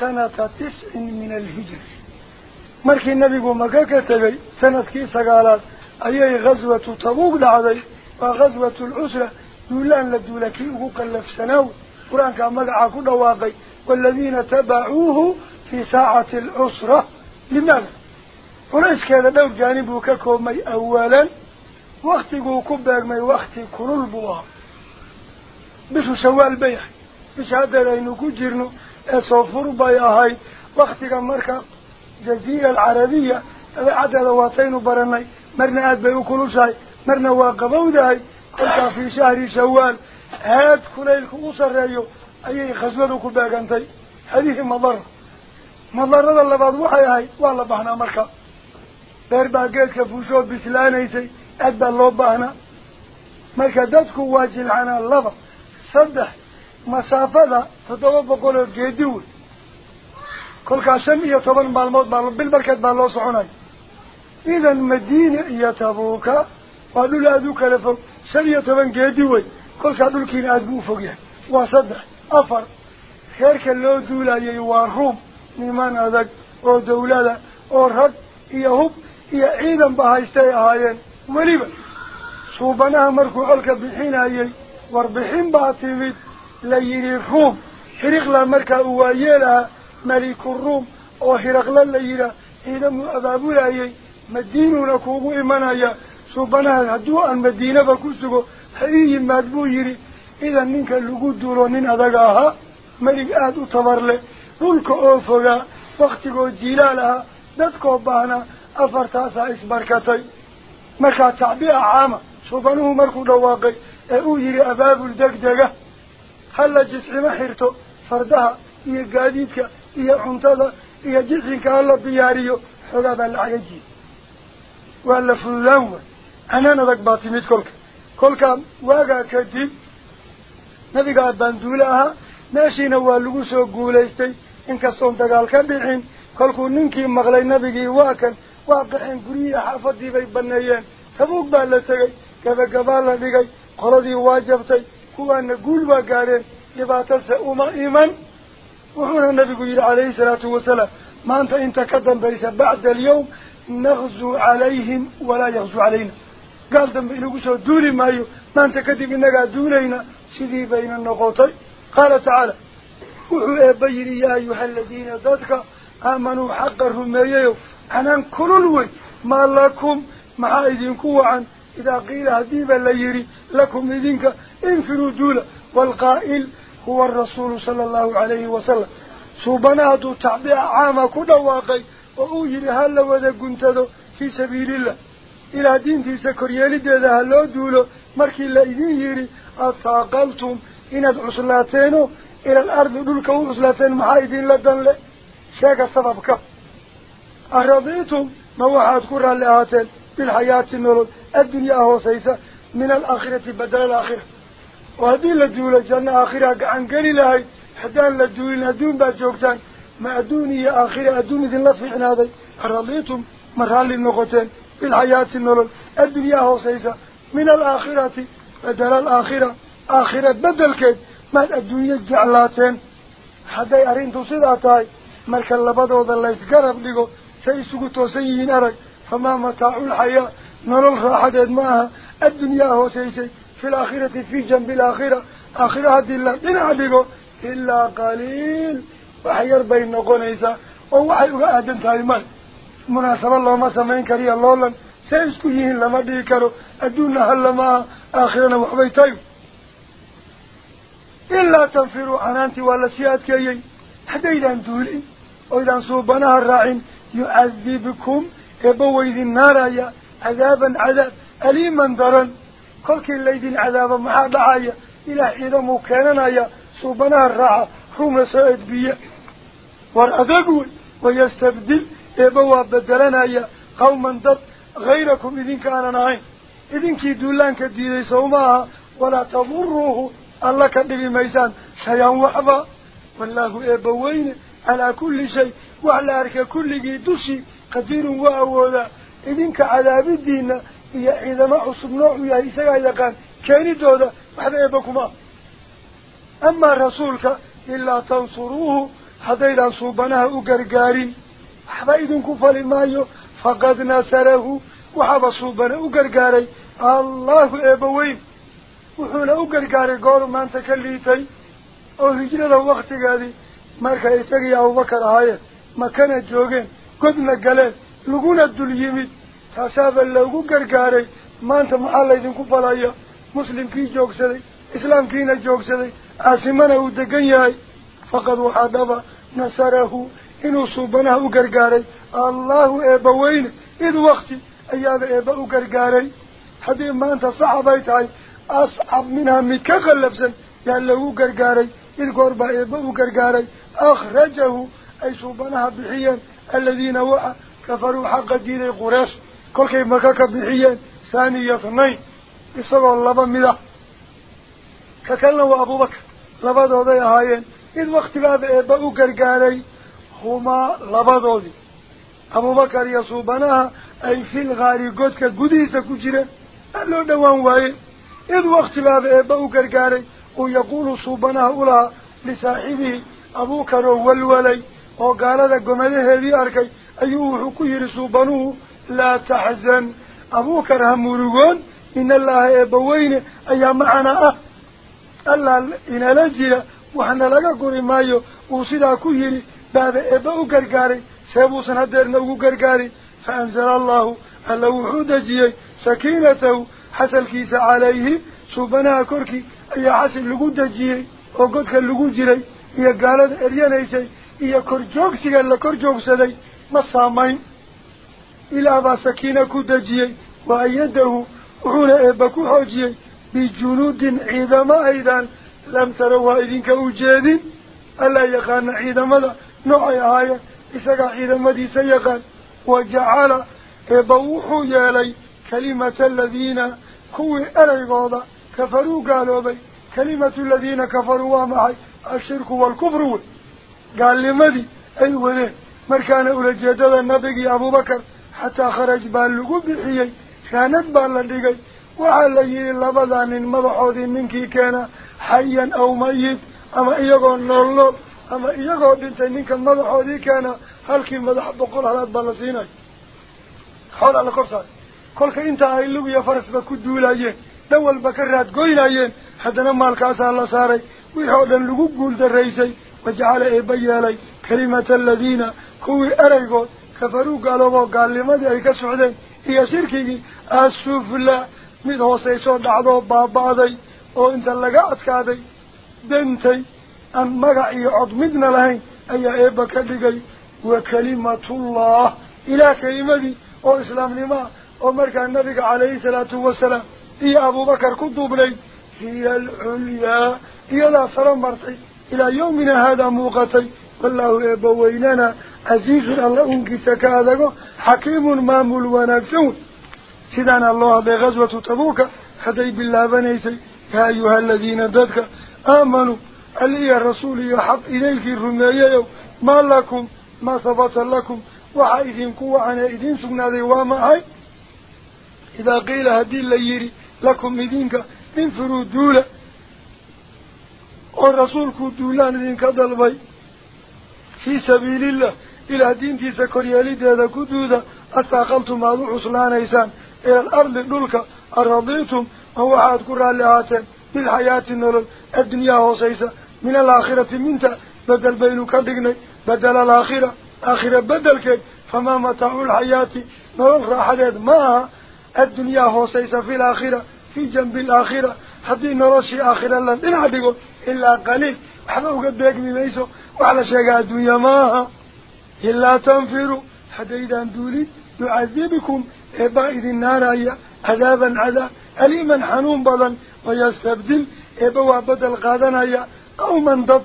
B: سنة تسع من الهجر مركي النبي مكاكا تبي سنة كيسا قالات أي غزوة تبوك دعدي وغزوة العسرة. دولان لدولكي وقلف سنو قرآن كان مقع كل واقع والذين تبعوه في ساعة العسرة. لماذا؟ وليس كذا دور جانبه ككومي أولا. وقت كبير مي وقت كل البوار بشو شوال بيح أصفر بيهاي وقت مركا جزيرة العربية عدد واتين برناي مرنا آد بيو كل شيء مرنا واقبو داي. كنت في شهر شوال. هاد كليلك أصر رأيو. أي خزوة كباقانتي هذه مضر مضر الله بعض وحي هاي. والله بحنا مركا. geedka fuushood bislaanaysay aad baa loo baahnaa marka dadku waa jilcanaa laba saddex idan madiina iyo tabuuka waa dhul aada u kala fog shan iyo toban geedi wey kolkaa dhulkiina aada buu u fog yahay waa saddex afar reerka loo duulayay waa ruum niman adag oo dawlada oo rag iyo hub iyo ciidan ba haystay ahaayeen weliba suubanaha markuu colka bixinayay warbixin baa timid oo hiraqla la yidhaah ciidamuu abaabulayay madiinuuna kuugu imanaya suubanaha hadduu aan madiinaba ku sugo ha ii yimaad buu yidhi idan ninka lagu duulo nin adaga ahaa melig aada u tabar leh dhulka oo fogaa waktigoo jilaal ahaa dadkoo baahnaa afartaasaa isbarkatay markaa tacbiica caama suubanuhu markuu dhawaaqay ee uu yidhi abaabul degdega hala jiscimo xirto fardaha iyo gaadiidka iyo cuntada iyo jiscinka hala diyaariyo xoogaa baa la cagajiye waa la fududaan way canaan adag baa timid kolka kolkaa waagaa kadib nabigaa baanduule ahaa meeshiina waa lagu soo guulaystay inkastoon dagaal ka dhicin kolkuu ninkii maqlay nabigii waa kan waa qaxeen guryihii xaafadii bay baneeyeen tabuug baa la tegay gabagabaa la dhigay qoladii waa jabtay guul waa gaadheen dhibaatase uma iman wuxuuna nabigu yidhi calayhi salaatu wasalaam maanta inta ka dambaysa bacda alyawm naqzuu calayhim walaa yaqzuu calayna gaal dambe inagu soo duuli maayo maanta kadib inagaa duulayna sidii bayna noqotay qaala tacaala wuxuu eebba yidhi yaa ayuha aladiina dadka aamanuu xaqa rumeeyayo canaan kulul wey maa lakum maxaa idinku wacan إذا قيل هذيبا يري لكم إذنك انفروا دولا والقائل هو الرسول صلى الله عليه وسلم. سبناد تعبيع عام كل واقعي. وأوهر هل وذا قنت في سبيل الله. إلى دين في سكرية لدي ذا هلو دولا مركي لإذن يري. أتاقلتم إن العسلاتين إلى الأرض دولك وعسلاتين محايدين لدن لك شاك السببك أرضيتم. موحات كرة لآتين. بالحياة النور الدنيا هو سيسا من الآخرة بدل الآخرة. وهذه لدولة جنة آخرة عن قلي لهي حدان لدولة دون باجوكتان ما أدوني آخرة أدوني ذي الله في عنادي. رضيتم مرحال النقطين بالحياة النور الدنيا هو سيسا من الآخرة بدل الآخرة. آخرة بدل كيد. ما الدنيا جعلاتين. حتى أرين تصدعتاي مركا لبضوضا الله يسقرب لغو سيسوك توسيين أرك. فما متاع الحياة نرى راحة معها. الدنيا هو سيسي في الآخرة في جنب الآخرة. آخرة هذه الله إن لغو إلا قليل. وحير بين نقونيسا ووحي أدن تايمان. مناسب الله ما سمين كري الله لن سيسكو يهين لما ديكرو أدونا هل ما آخرنا وحبيتايو إلا تنفروا عنانتي ولا سياد كيي حتى إذا دولي. وإذا صوبناها الراعين يعذبكم إبويد النار يا عذابا عذاب أليما ضرا كل كل ليدين عذابا محاد عايا إلى إذا مكاننا يا صوبناها الراعة. هم سائد بيا. والأذقون ويستبدل. إبوا بدلنا يا قوما ضد غيركم إذن كان نعين إذن كي دولان كديدي سوماها. ولا تضروه. الله كدبي ميسان شيئا وحبا. والله إبوين على كل شيء. وعلى أرك كل قدير وأولا إذنك عذاب الدين هي إذا ما عصب نوع يا إساء يقان كان دودا وحدا إبكما أما رسولك إلا تنصروه حتى إذا صوبناه أقرقارين حبا إذن كفل مايو فقد نصره وحبا صوبنا أقرقاري الله إبوين وحونا أقرقاري قولوا ما أنت كليتي أو هجرة وقت قادي marka isagii abubakar ahaayeen makana joogeen. Godna galeen laguna dul yimid taasaaba loogu gargaaray maanta maxaa laydinku falaya muslimkii joogsaday islaamkiina joogsaday caasimana uu degan yahay faqad waxaa dhaba nasarahu inuu suubanaha u gargaaray allahu eebba weyne id wakti ayaaba eebba u gargaaray haddii maanta saxabay tahay ascab minhaa mid ka qallabsan yaa lagu gargaaray id goor baa eebba u gargaaray أخرجه الذين كفروا حق دين قريش. كل كيف مكاك بحيان ثاني اثنين إصدوا اللبا ملا ككلنا أبو بكر لبا ذي هايين. إذ وقت باب إباء قرقاري هما لبا ذي أبو بكر يصوبانها أي في الغاري قدك قديسة كجرة ألو دوان واي إذ وقت باب إباء قرقاري ويقول صوبانها أولها لصاحبه abuukaroo walwalay ku yidhi suubanuhu laa taxzan abuukar ha murugoon in allaha eebbaweyne ayaa macanaa ah allaa inala jira waxna laga guri maayo uu sidaa ku yidhi baaba eebba u gargaaray seebuusan hadeerna ugu gargaarin fa anzala allahu alla wuxuu dejiyey sakiinatahu xasalkiisa calayhi suubanaha korkii ayaa xasil lagu dejiyey oo godka lagu jiray iyo gaalada eryanaysay iyo korjoogsiga la kor joogsaday ma saamayn ilaah baa sakiina ku dejiyey wa ayadahu wuxuuna eebba ku xoojiyey bijunuudin ciidamo aydaan lam tara waa idinka ujeedin allaa yaqaana ciidamada noocay ahaayeen isagaa ciidamadiisa yaqaan wa jacala eebba wuxuu yeelay kalimata aladiina kuwii eraygooda kafaruu gaaloobay kalimatu aladiina kafaruu waa maxay قال لماذا أي وذين مركان أولى جدد النبي أبو بكر حتى خرج باللقو بحيي كانت باللقي وعلي لبضان مضحوذ منك كان حيا أو ميت أما إيقو النرلو أما إيقو بنت منك المضحوذ كان هل كي مضح بقول هلات بالسيني حول على كرسان كلك انت هاي اللقو يا فرس بكدو لايين دول بكرات قوي حتى نمال كاسا الله ساري ويحودا لغو قول فجعل إيه بيالي كلمة الذين كوي أريقو كفروا قالوا قال لماذا أي كسعدين هي شركي السفلة مدهو سيسود عضو باباضي أو انت اللقاءت كادي بنتي أن مرعي عضمدنا لهين أي إيه بكالي وكلمة الله إلى كلمة دي أو إسلام لما أو مركا النبي عليه الصلاة والسلام هي أبو بكر كدوب بلي هي العليا هي لا سرم مرتين muuqatay wallaahu eebba weynana casiizun alla unkiisa ka adago xakiimun maamul wanaagsan wey سيدان الله بغزوة تبوك. هذي بالله بنيسي. يا أيها الذين ضدك آمنوا. ألي الرسول يحب إليك الرمية. ما لكم؟ ما ثبت لكم. وحايدين قوة عن إذين سقنا ذي وامعي إذا قيل هدي الليري لكم مدينك انفروا دولة. والرسول دولان إذين كدلبي في سبيل الله إلى دين تيسا كريالي دادا كدودا أستاقلتم هذا عسلان إيسان إلى الأرض دولك أرضيتم هو عاد كرة لهاتين بالحياة النور الدنيا وصيسة من الآخرة منتا بدل بينك بقني بدل الآخرة آخرة بدل كي فما متاع الحياة نور راحة ما الدنيا وصيسة في الآخرة في جنب الآخرة حتى نرشي آخرة لن إنعدقوا إلا قليل. وحنا وقد بيقني ميسو وعلى شيء الدنيا ماها. إلا تنفروا حتى إذا دولي. يعذبكم. إبا إذ النار أي عذابا عذاب أليما حنون بضا ويستبدل. إبا بدل قادنا أي أو من ضب.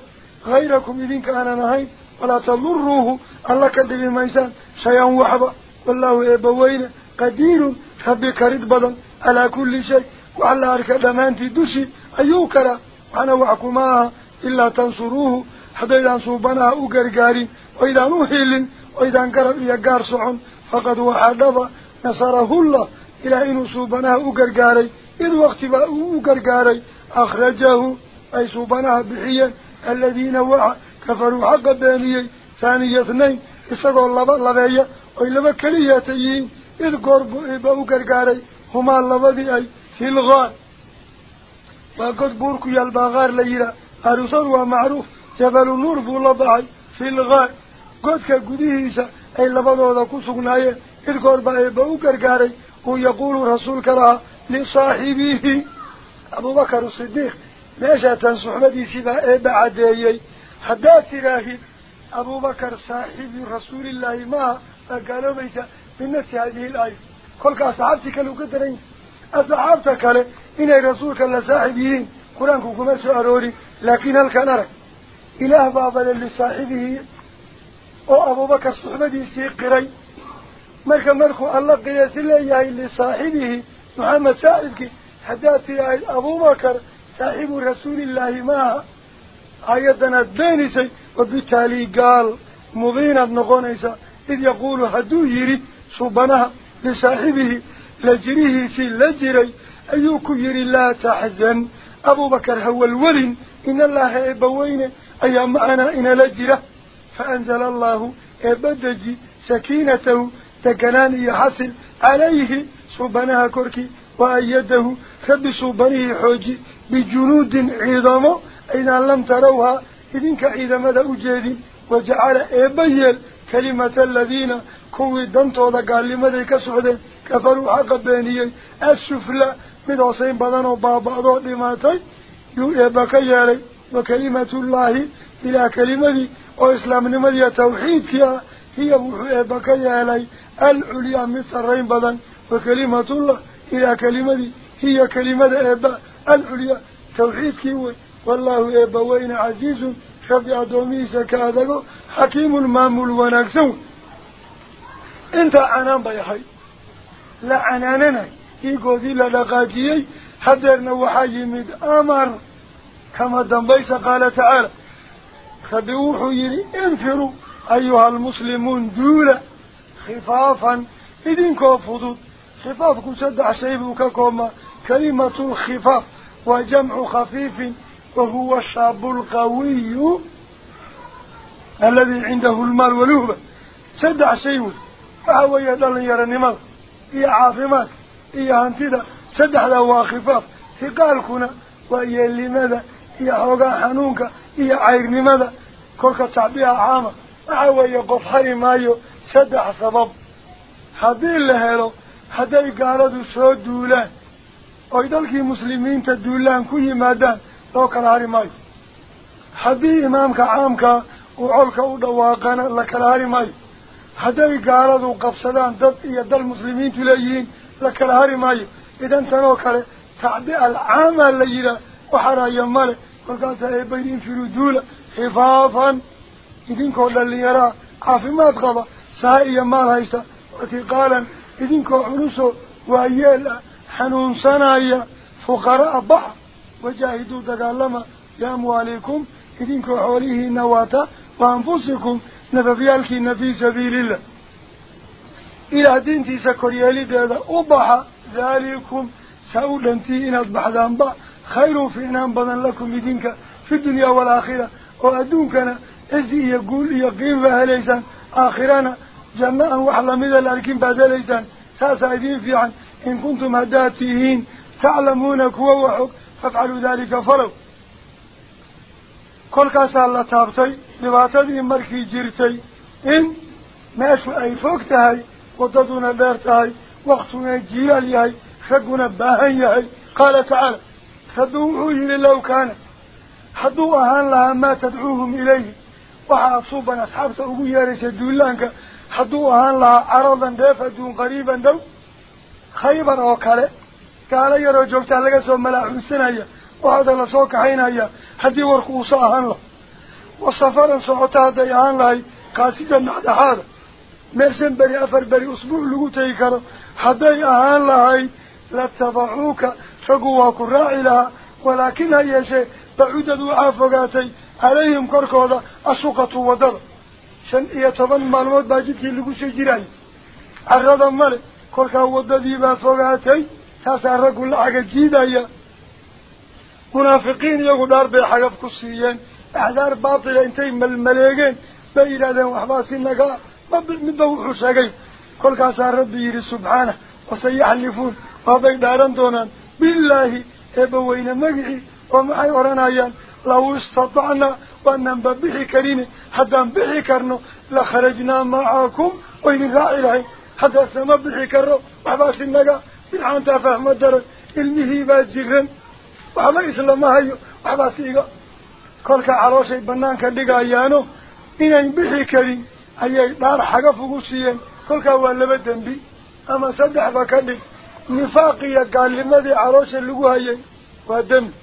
B: غيركم إذن كان نهين. ولا تضروه. الله كذب ميسان شيئا وحبا. والله إبوين قدير. ربي كرد بضا على كل شيء. وعلى أركا دمانتي دشي أيوكرا. وأنا وعكماها إلا تنصروه حتى إذا صوبناها أقرقارين وإذا نهيل وإذا انقرب يقار صعون فقد وحدض نصره الله. إلى إن صوبناها أقرقاري إذ وقت أقرقاري أخرجه أي صوبناها بحيا الذين كفروا حق بانيي ثاني اثنين. إساقوا الله لبايا وإلا بكلياتيين إذ قربوا إبا أقرقاري هما اللبادي أي في الغار. وقد بوركو يالباغار ليلا أرسل ومعروف. جبل النور بولبعي في الغار. قدك قديهيسا أي لبضوضا كسقنايا إذ قربا إبا أقرقاري ويقول رسول كلا لصاحبه. أبو بكر الصديق. ماشا صحبتي سبا إبا عديي حدات تراهي أبو بكر صاحب رسول الله ما. قالوا بيسا. بالنسي هذه الآية. كل أصحابتك لو قدرين أصحابتك إن رسولك الله صاحبه. قرانك كما سأروري لكن الكنر إله بابا لصاحبه. أو أبو بكر صحبه سيقري ملك ملك الله قياس الله لصاحبه. محمد صاحبك. يا أبو بكر صاحب رسول الله ما. آياتنا الدينيسي وبالتالي قال مضينة نغونيسا إذ يقول هدو يري صبنا لصاحبه. لجريه سي لجري. Ayuu ku yidhi laa taxzan abubakar hawalwelin in allaha eebbaweyne ayaa macanaa inala jira فأنزل الله إبدجي سكينته. تكنان يحصل عليه صوبناها كركي وأيده. رب صوبنه حوجي بجنود عظام إذا لم تروها إذن كعظم ذا أجيد وجعل إبيل كلمة الذين كوي دمتو ذا قال لماذا كسعودين كفروا حق بينيي السفلى من عصين بدن وبابا ذو لماتي يؤبك يالي وكلمة الله إلى كلمة وإسلام نمدي توحيد كيا هي بك يالي العليا مثل رين بدن وكلمة الله إلى كلمة هي كلمة إبا العليا توحيد كيوي والله إبا وين عزيز شفي دوميسا كادقو حكيم المامول ونكسو انت عنان بيحي لا عناننا إيقو ذي للقاجيي حدرنا وحي مد أمر. كما دنبيس قال تعالى فبوحوا يري انفروا أيها المسلمون دولة خفافا إذن كوفضوا خفافكم سدع سيبك كوما. كلمة الخفاف وجمع خفيف وهو الشاب القوي الذي عنده المال والوهبة سدع سيبه فهو يدل إيا عافمات إيا هنتدا سدع له خفاف ثقالكنا وإيا لماذا إيا حوقا حنونك إيا عير لماذا kolka tacbiha caama waxa weeye qof hari maayo saddex sabab haddii la helo hadday gaaladu soo duulaan oy dalkii muslimiinta duulaan ku yimaadaan loo kala hari maayo haddii imaamka caamkaa uu colka u dhawaaqana la kala hari maayo hadday gaaladu qabsadaan dad iyo dal muslimiintu leeyihiin la kala hari maayo idan tanoo kale tacbi alcaamaa la yidhaah waxaraya male kolkaasaa eebayn infiru duula خفافا إذنكو لليرا. عافمات قبا سائيا مال هايستا. وثقالا إذنكو عنسو وأيال حنون صنايا فقراء بح وجاهدوا تقالما. بأموالكم إذنك حوله نواتا. وأنفسكم. نففيالك في سبيل الله. إلى دينتي سكريالي دادا أبحى ذلكم سأولنتي إن أصبحدان با خير في إنام بدن لكم إذنك في الدنيا والآخرة. وأدونكنا إزي يقول يقين فهليسان آخرنا جماعا وحلمي الأركين بعد ليسان. ساسا إذين في عن إن كنتم هداتيهين تعلمون كوا وحق فافعلوا ذلك فروا كل كاسا الله تابتي لباتدي مركي جيرتي. إن ماشو أي فوقتهاي وددنا دارتهاي وقتنا جيال يهي شقنا باهن يهي قال تعالى فدوحوا إلي لو كان. حدوا أهان لها ما تدعوهم إليه. وحاصوبا أصحابته أقول يا ريس دولانك حدوا أهان لها عرضا دافا دون قريبا دو. خيبا وكاله. قال يرى جوجتا لغا سو ملاحو سنايا وهذا لسوك عينايا. حدي ورقوصا أهان له. وصفرا صعوتا ديان لهي قاسدا نحن هذا ku raaci lahaa walaakin ha yeeshee bacudad waxaa fogaatay calayhim korkooda ashuqatu waddada shan iyo toban maalmood baa jidkii lagu sii jirayay carrada male kolkaa waddadii baa fogaatay taasaa raggu lacaga jiidaya munaafiqiin iyagu dhaar bay xagaf ku siiyeen axdaar baatila intay malmaleegeen bay yidhahdeen waxbaa si nagaa subxaanah wasayaxlifuun waabay dhaaran doonaan billaahi eebba weyne magicii oo maxay odhanayaan law istatacnaa waananba bixi karine haddaan bixi karno la kharajnaa macakum waydin raaci lahayn haddaase ma bixi karno waxbaa si naga bidxaantaa fahmo daran ilmihii baa jiran waxba islama hayo waxbaa si iga kolka calooshay banaanka dhigayaano inayn bixi karin ayay dhaar xagaf ugu siiyeen kolkaa waa laba dembi ama saddexba ka dhig nifaaq iyo gaalnimadii caloosha lagu hayay waa dembi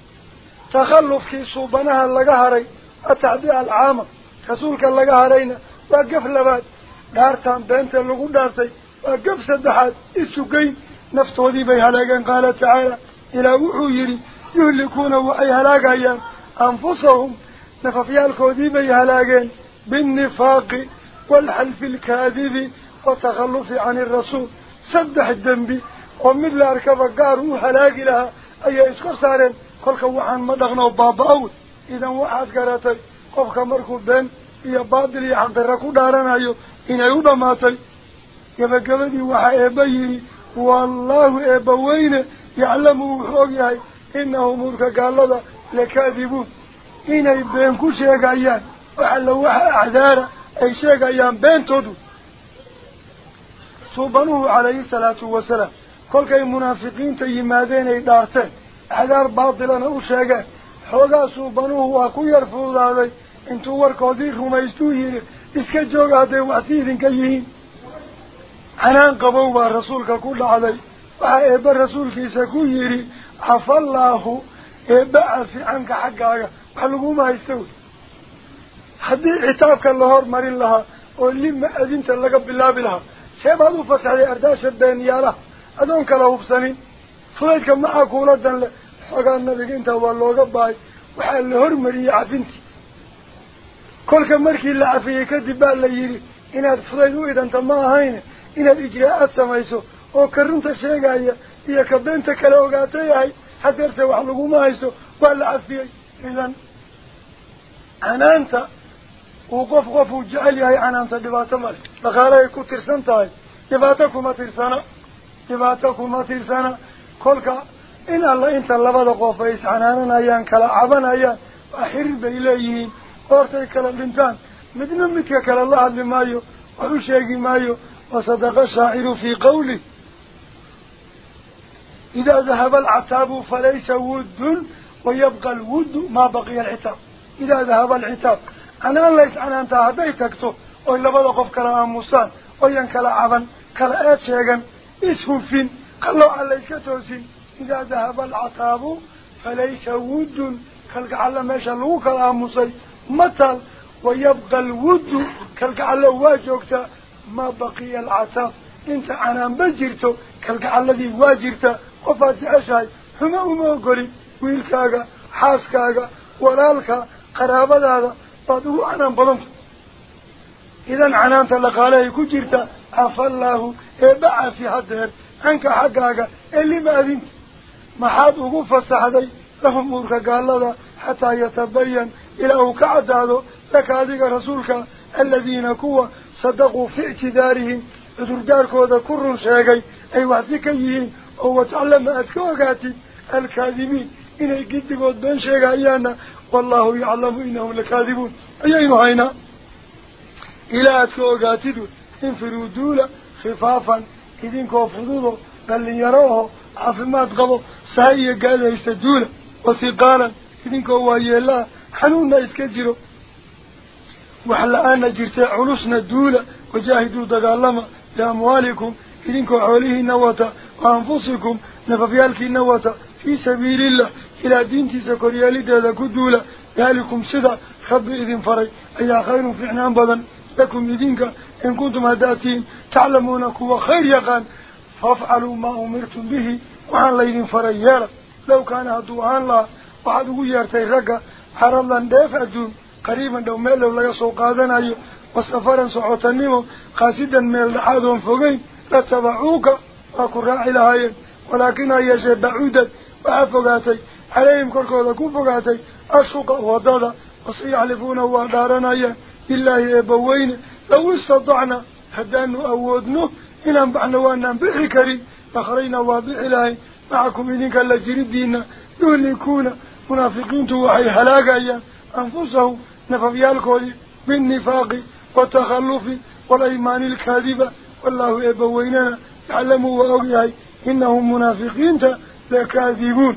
B: takhallufkii suubanaha laga haray atacdi alcaama rasuulka laga harayna waa gaf labaad dhaartaan beenta lagu dhaartay waa gaf saddexaad isugeyn naftoodii bay halaageen qaala tacaala ilaa wuxuu yidhi yuhlikuuna waxay halaagayaan anfusahum nafafyaalkoodii bay halaageen binnifaaqi والحلف الكاذب وتخلف عن الرسول. صدح الدنبي ومثل أركب قارو هلاق لها أي إسكر سارين كل وحان مدغنا بابا أول إذا وحاد قراتي قفك مركب بين إيا باطل يحق الركو دارنا أيو إن أيودا ماتي يبقى وحا إيبايري والله إيباوين يعلموا حوقي إنه مركا قال لذا لكاذبون. إن إيبين كل شيء قايان. وحلوا وحا أعذاره أي شيء أيام بين تودو صوبانوه عليه الصلاة والسلام كل كي منافقين تيمادين إدارتين حذار باطلنا وشيء حوغا صوبانوه واكو يرفض هذا انتو jooga hadday waxsi idinka yihiin xanaan qabow baa rasuulka ku dhacday waxaa eebbe rasuulkiisa ku yidhi cafallaahu eebbe cafi canka xaggaaga wax laguma haysta wey lahaa oo lima adinta laga bilaabi lahaa see baad u fasaxday ardaasha beenyaalaha adoon kala hubsanin fudaydka maxaa kuula dan le xoogaa nabiga intaa waa looga bahay waxaa la hormariyey cafintii kolka markii la cafiyey kadib baa la yidhi inaad fudayd u idanta ma ahayn inaad ijraa-aad samayso oo ka runta sheegaya iyo ka beenta kale ogaata yahay hadeerse wax laguma haysto waa la cafiyey idan canaanta وقف قف وجعل يا عنانت دباتة مال لقاله كتير سنتاي دباتة كم ترسنا دباتة كم ترسنا كلك إن الله إنت الله بده قف إيش عنانا يان كلا عبنا يان أحر بيليين أرتي كلا بنتان مدنا متك كلا الله عند مايو وحشيجي مايو وصدق الشاعر في قوله إذا ذهب العتاب فليس ود ويبقى الود ما بقي العتاب إذا ذهب العتاب أنا الله يسعنا أنت هدي تكتو أو إلا بدا قف كلا آموسان أو ين كلا عبن. كلا آت شيغن. اسهم فين؟ قالوا على إسكتوسين إذا ذهب العطاب فليس ود. كالك على ماشا لو كلا آموسي مثل. ويبقى الود. كالك على واجوكتا ما بقي العطاب inta canaanba jirto kalgacalladii waa jirta qofaad jeceshahay xuma uma ogolin wiilkaaga xaaskaaga walaalka qaraabadaada ugu canaan badanta idan canaanta dhaqaalehay ku jirta cafallaahu eebba cafi hadeer canka xaggaaga ee lima adinta maxaad ugu fasaxday lahum uurka gaalada xataa yatabayan ilaa uu ka caddaado laka adiga rasuulka aladiina kuwa sadaquu fi ictidaarihim cudurdaarkooda ku run sheegay ay waxsi ka yihiin oo wataclama aad ka ogaatid alkaadibiin inay gidigood been sheegayaana wallahu yaclamu inahum lakaadibuun ayaynu haynaa ilaa aad ka ogaatidu infiruu duula khifaafan idinkoo fududo dhalinyaro aho caafimaad qabo saha iyo gaadaysta duula wasiqaalan idinkoo waayeelaa xanuunna iska jiro wax la-aana jirtee culusna duula wajaahiduu dagaalama biamwaalikum idinkoo xoolihiina إلى دين تسكري لدي ذاك الدولة ذلكم سدى خب إذن فري أي خير في عنام بضن لكم يدينك. إن كنتم هداتين تعلمونك وخير يقان. فافعلوا ما أمرتم به. وعن الله إذن فري لو كان هدوهان الله وعده يارتي رقا حر الله اندافع دون قريبا دو ميلو لغسو قادنا وصفارا سعوتا نيمو قاسدا ميل دحادهم فوقين. لتبعوك. أكو راعي لهاين ولكن أي شيء بعودت فأفقاتي. عليهم كركوضة كفقاتي. أشق وضادة وصيحلفون وضارنا إلهي أبوين لو استطعنا هدانو أودنو إن أنبعنو أنم بحكري فخرينا وبإلهي معكم إنك الله جريدين يهلكون منافقين توحي حلاقا أنفسهم. نففيالكو بالنفاق والتخلف والأيمان الكاذبة. والله أبويننا يعلموا وأغيهي إنهم منافقين تهلكون لكاذبون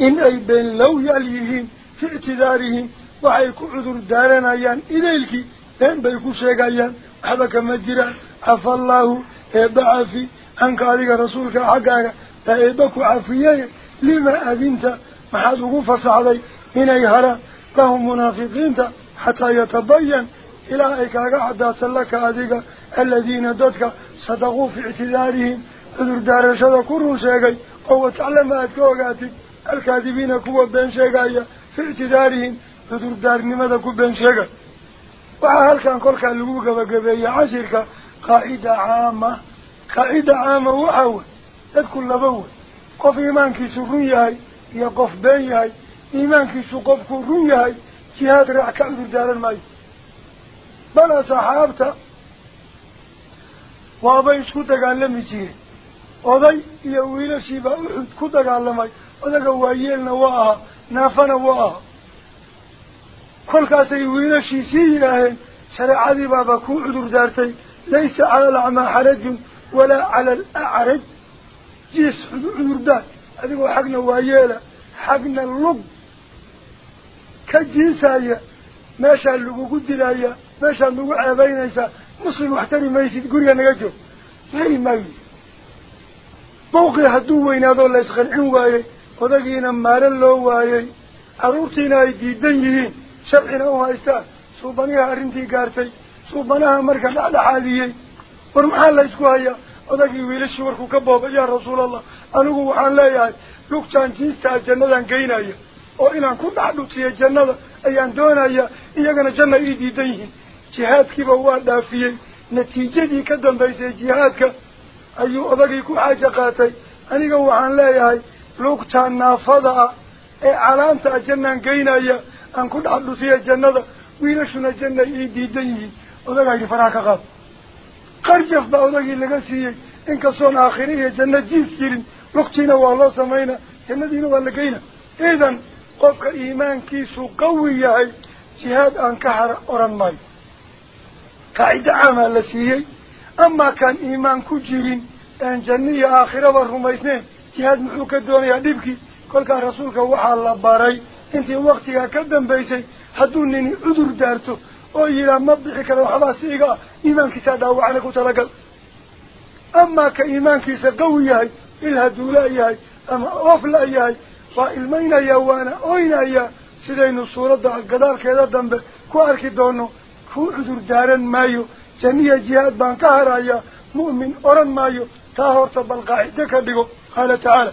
B: إن أي بين لو يليهم في اعتذارهم وحيكو عذر دارنا يان إليك لأن بيكو شيئا حبك مجرى عفى الله إبعافي أنك عليك رسولك حقاك فإبكو عفية لما أذنت محادقو فصعدي إني هرى لهم منافقين حتى يتبين إلى إيكاك عدات لك أذيك الذين ددك صدقوا في اعتذارهم عذر دار شد كرو أو تعلم أتكوغاتك الكاذبين كوا بين شيغايا في اعتذارهم عذر دار نمدا كوا بين شيغا وهل كان كل كان لغو غبغبيه عشرك؟ قاعدة عامة. قاعدة عامة وحاول تدخل لبوة. قف إيمانكيسو رun yahay iyo qof been yahay iimaankiisu qofku run yahay jihaad raac ka cudur daaran maayo bala saxaabta waabay isku dagaalami jireen oday iyo wiilashiibaa uxud ku dagaalamay odaga waayeelna waa ahaa naafana waa ahaa kolkaasay wiilashiisii yidhaaheen shareecadii baaba kuu cudur daartay laysa cala alacmaa xarajun walaa cala alacraj jiis cudurdaar adigoo xagna waayeela xagna lug ka jiisaya meeshaa lagugu dilaya meeshaad nagu ceebaynaysaa muslim waxtari maysid guriga naga joog mari maayo bawqii hadduu weynaadoo la isqancin waayey odagiina maalan loo waayey carruurtiina ay diidan yihiin sharcina u haystaan suubaniha arrintii gaartay suubanaha marka dhexdhexaadiyey war maxaa la isku hayaa odagii wiilashii warkuu ka boobay yaa rasuulallah anigu waxaan leeyahay lugtaan jiistaa jannadan geynaya oo inaan ku dhex dhutiyo jannada ayaan doonayaa iyagana janna ii diidan yihiin jihaadkiiba waa dhaafiyey natiijadii ka dambaysay jihaadka lugtaan naafada ah ee calaanta ah jannaan geynaya aan ku dhex dhutiyo jannada wiilashuna janna ii diidan yihiin odagaa yidhi faraha ka qaad qarjaf baa odagii laga siiyey inkastoon aakhire iyo janno jiis jirin lugtiina waa loo samaynaa jannadiina waa la geynaa idan qofka iimaankiisu qawi yahay jihaad aan ka hara oran maayo qaacido caamaa la siiyey ku jirin aan janno iyo aakhiraba rumaysnayn jihaad muxuu ka doonayaa dhibkii kolkaa rasuulka waxaa la baray intii waktigaa ka dambaysay hadduu nini cudur daarto oo yidhaah ma bixi kara waxbaa si iga ah iimaankiisaa dhaawacana ku talagal amaa ka iimaankiisa qawi yahay il hadduu la-yahay ama oof la-yahay waa ilmaynayaa waana oynayaa sidaynu suuradda gadaalkeeda dambe ku arki doono kuu cudur daaran maayo jihaad baan ka harayaa مؤمن أرن مايو تاهرت بالقاعدة ديقو قال تعالى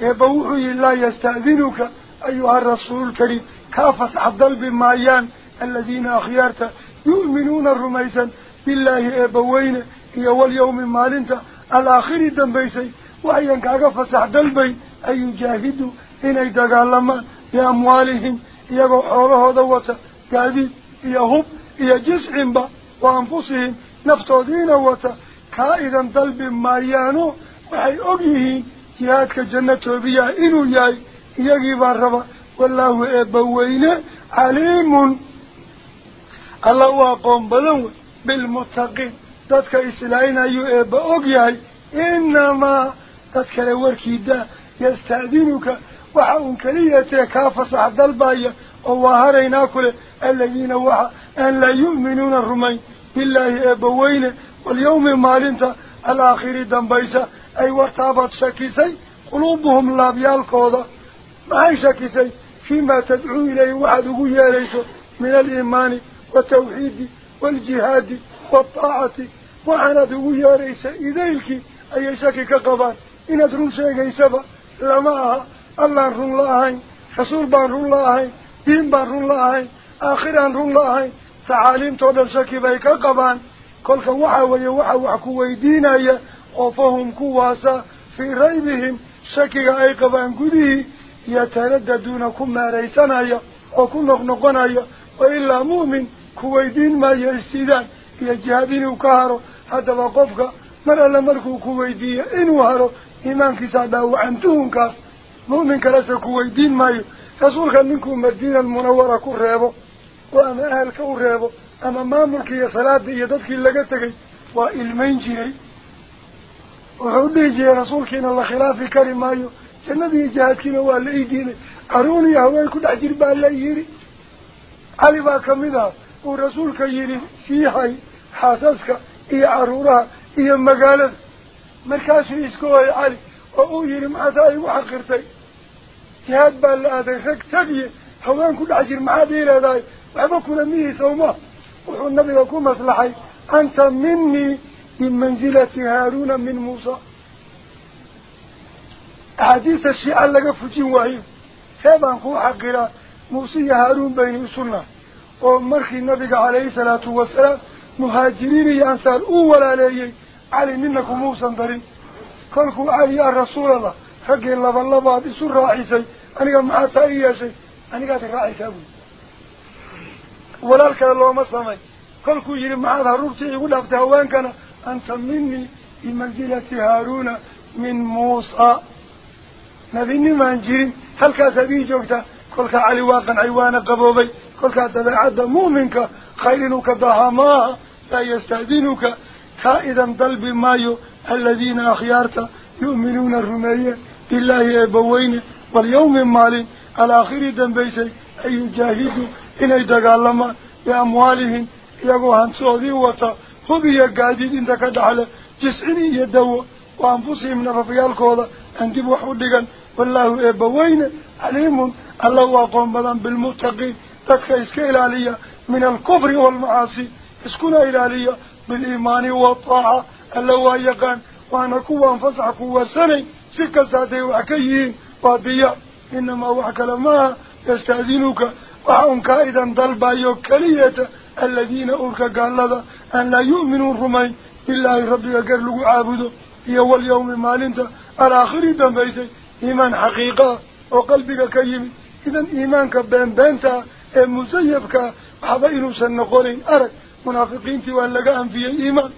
B: يبوحي لا يستأذنك أيها الرسول الكريم. كافس عبدال بمايان الذين أخيارت يؤمنون الرميسا بالله إبوين هي واليوم مالنت. الآخر دنبيسي. وأيان كافس عبدال بي أن يجاهدوا إن يدقال بأموالهم. يقول حوله دوتا قاديد يهب يجسع با. وأنفسهم نفتودين وتا كائدا دلب ماريانو وحي أغيه جهادك جنة بيا إنو ياي يجيب الربا والله إبوين عليم. الله أقوم بلو بالمتقين. ذاتك إسلائين أيو إبا أغيهي إنما ذاتك لوركي دا يستأذنك. وحاون كلية كافص عبد الباية كله الذين وحا أن لا يؤمنون الرمي بالله أبوين واليوم مالنت الآخر دنبيسة. أي وارتابت شكيسي قلوبهم لابيال كوضا ما شكيسي؟ فيما تدعو إليه وحد ياليس من الإيمان والتوحيد والجهاد والطاعة. وعنا دقو ياليس إذيك أي شكك قبان. إن أدرون شيء سبا لما الله رون الله رسول بان رون الله دين بان رون الله آخرا رون الله تعاليم تودل شكي بيك قبان كل وحا ويا وحا وحكو ويدينا وفهم كواسا في ريبهم. شكي أي قبان قده. يترددون كما ريسنا وكن نقنقنا وإلا مؤمن كويدين ما يستيدان يجهدين وكهرو. حتى وقفك مر لمركو كويدية إنو هرو. إيمانك سعدا وعنتهم كاس. مؤمن كلاسا كويدين مايو رسولك منكم مدينة المنورة كرهبو. وأما أهلك كرهبو أما ماملك يا صلاة يددك اللقتك وإلمين جيري وحودي جي رسولك إن الله خلافي كريم مايو جنبي جهادكين والإيدين أروني هواي كل عجير بالله يري علي باكمدها ورسولك يري سيحي حاسسك إيا عرورها إيا مقالة مركاسو إسكوه علي وأو يري معتاي وحقرتي جهاد بالله رك تبيه هوان كل عجير معادي لهذا وحبا كنا ميه سوما. وحو النبي وكو مصلحي. أنت مني بمنزلة هارون من موسى. حديث الشيعة لك فجين وهي سيبان كو حقرا موسى هارون بين سنة ومرخي النبي عليه الصلاة والسلام. مهاجرين ينسال أول عليه علي منكم موسى دارين كلكم علي الرسول الله. حقين لبا لبا بسر راعيسي أنا ما أتأيي شيء أنا قاعد راعي كابوي ولا كلا ما صمي كل كوجي معها روبتي يقول أبته وين كان أنت مني في منزلة هارون من موسى. بيني ما نجري هل كاتبي جوته كل كعلي واقع عيوان قبوبي. كل كاتب عدا مو منك. خيرنك ضهما لا يستأذنك. كائدا طلب مايو. الذين أخيارته يؤمنون الرومية بالله يبوين واليوم المالي الاخير دنبيسي أي جاهد ان يدغالما يا أموالهم يغو هان سودي وتا خبي يا قاديد انت على جسني يدو وأنفسهم نفيال كودا أنت بوحو حدقا والله يبوين عليهم الله واقوم بدن بالمتقين تكيس كيل عليا من الكفر والمعاصي اسكن إلى عليا بالإيمان والطاعة الله يقان وأنا كو انفسحك وسني سكة ساتي وكيه وديه wax kale maaha yasta'dinuka وهم كائدا ضلبا يوكلية الذين أولك قال لذا أن لا يؤمنون رمين بالله ربي أقرلوا عابده هو اليوم مالنت الآخر دنبيسي إيمان حقيقة وقلبك كيم إذن إيمانك بين بينتا مزيفك حبائل سنقولين أرك منافقين تيوان لك أنفي إيمان.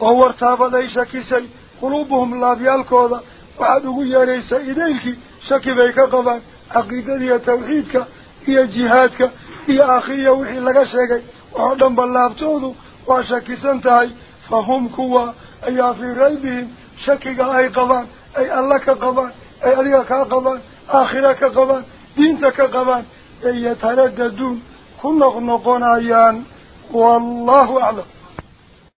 B: وهو ارتاب ليس كسي قلوبهم لا بيالكوذا وعدوا يا ليس إليك. شكي بيك قبان عقيدة توحيدك هي جهادك هي آخرية وحي لك شيء وعدم بلابتوذ وشكي سنتهي. فهم كوا أي في ريبهم شكيك أي قبان أي ألك قبان أي أليك قبان آخرك قبان دينتك قبان أي يترددون كنا نقون أيان والله أعلم.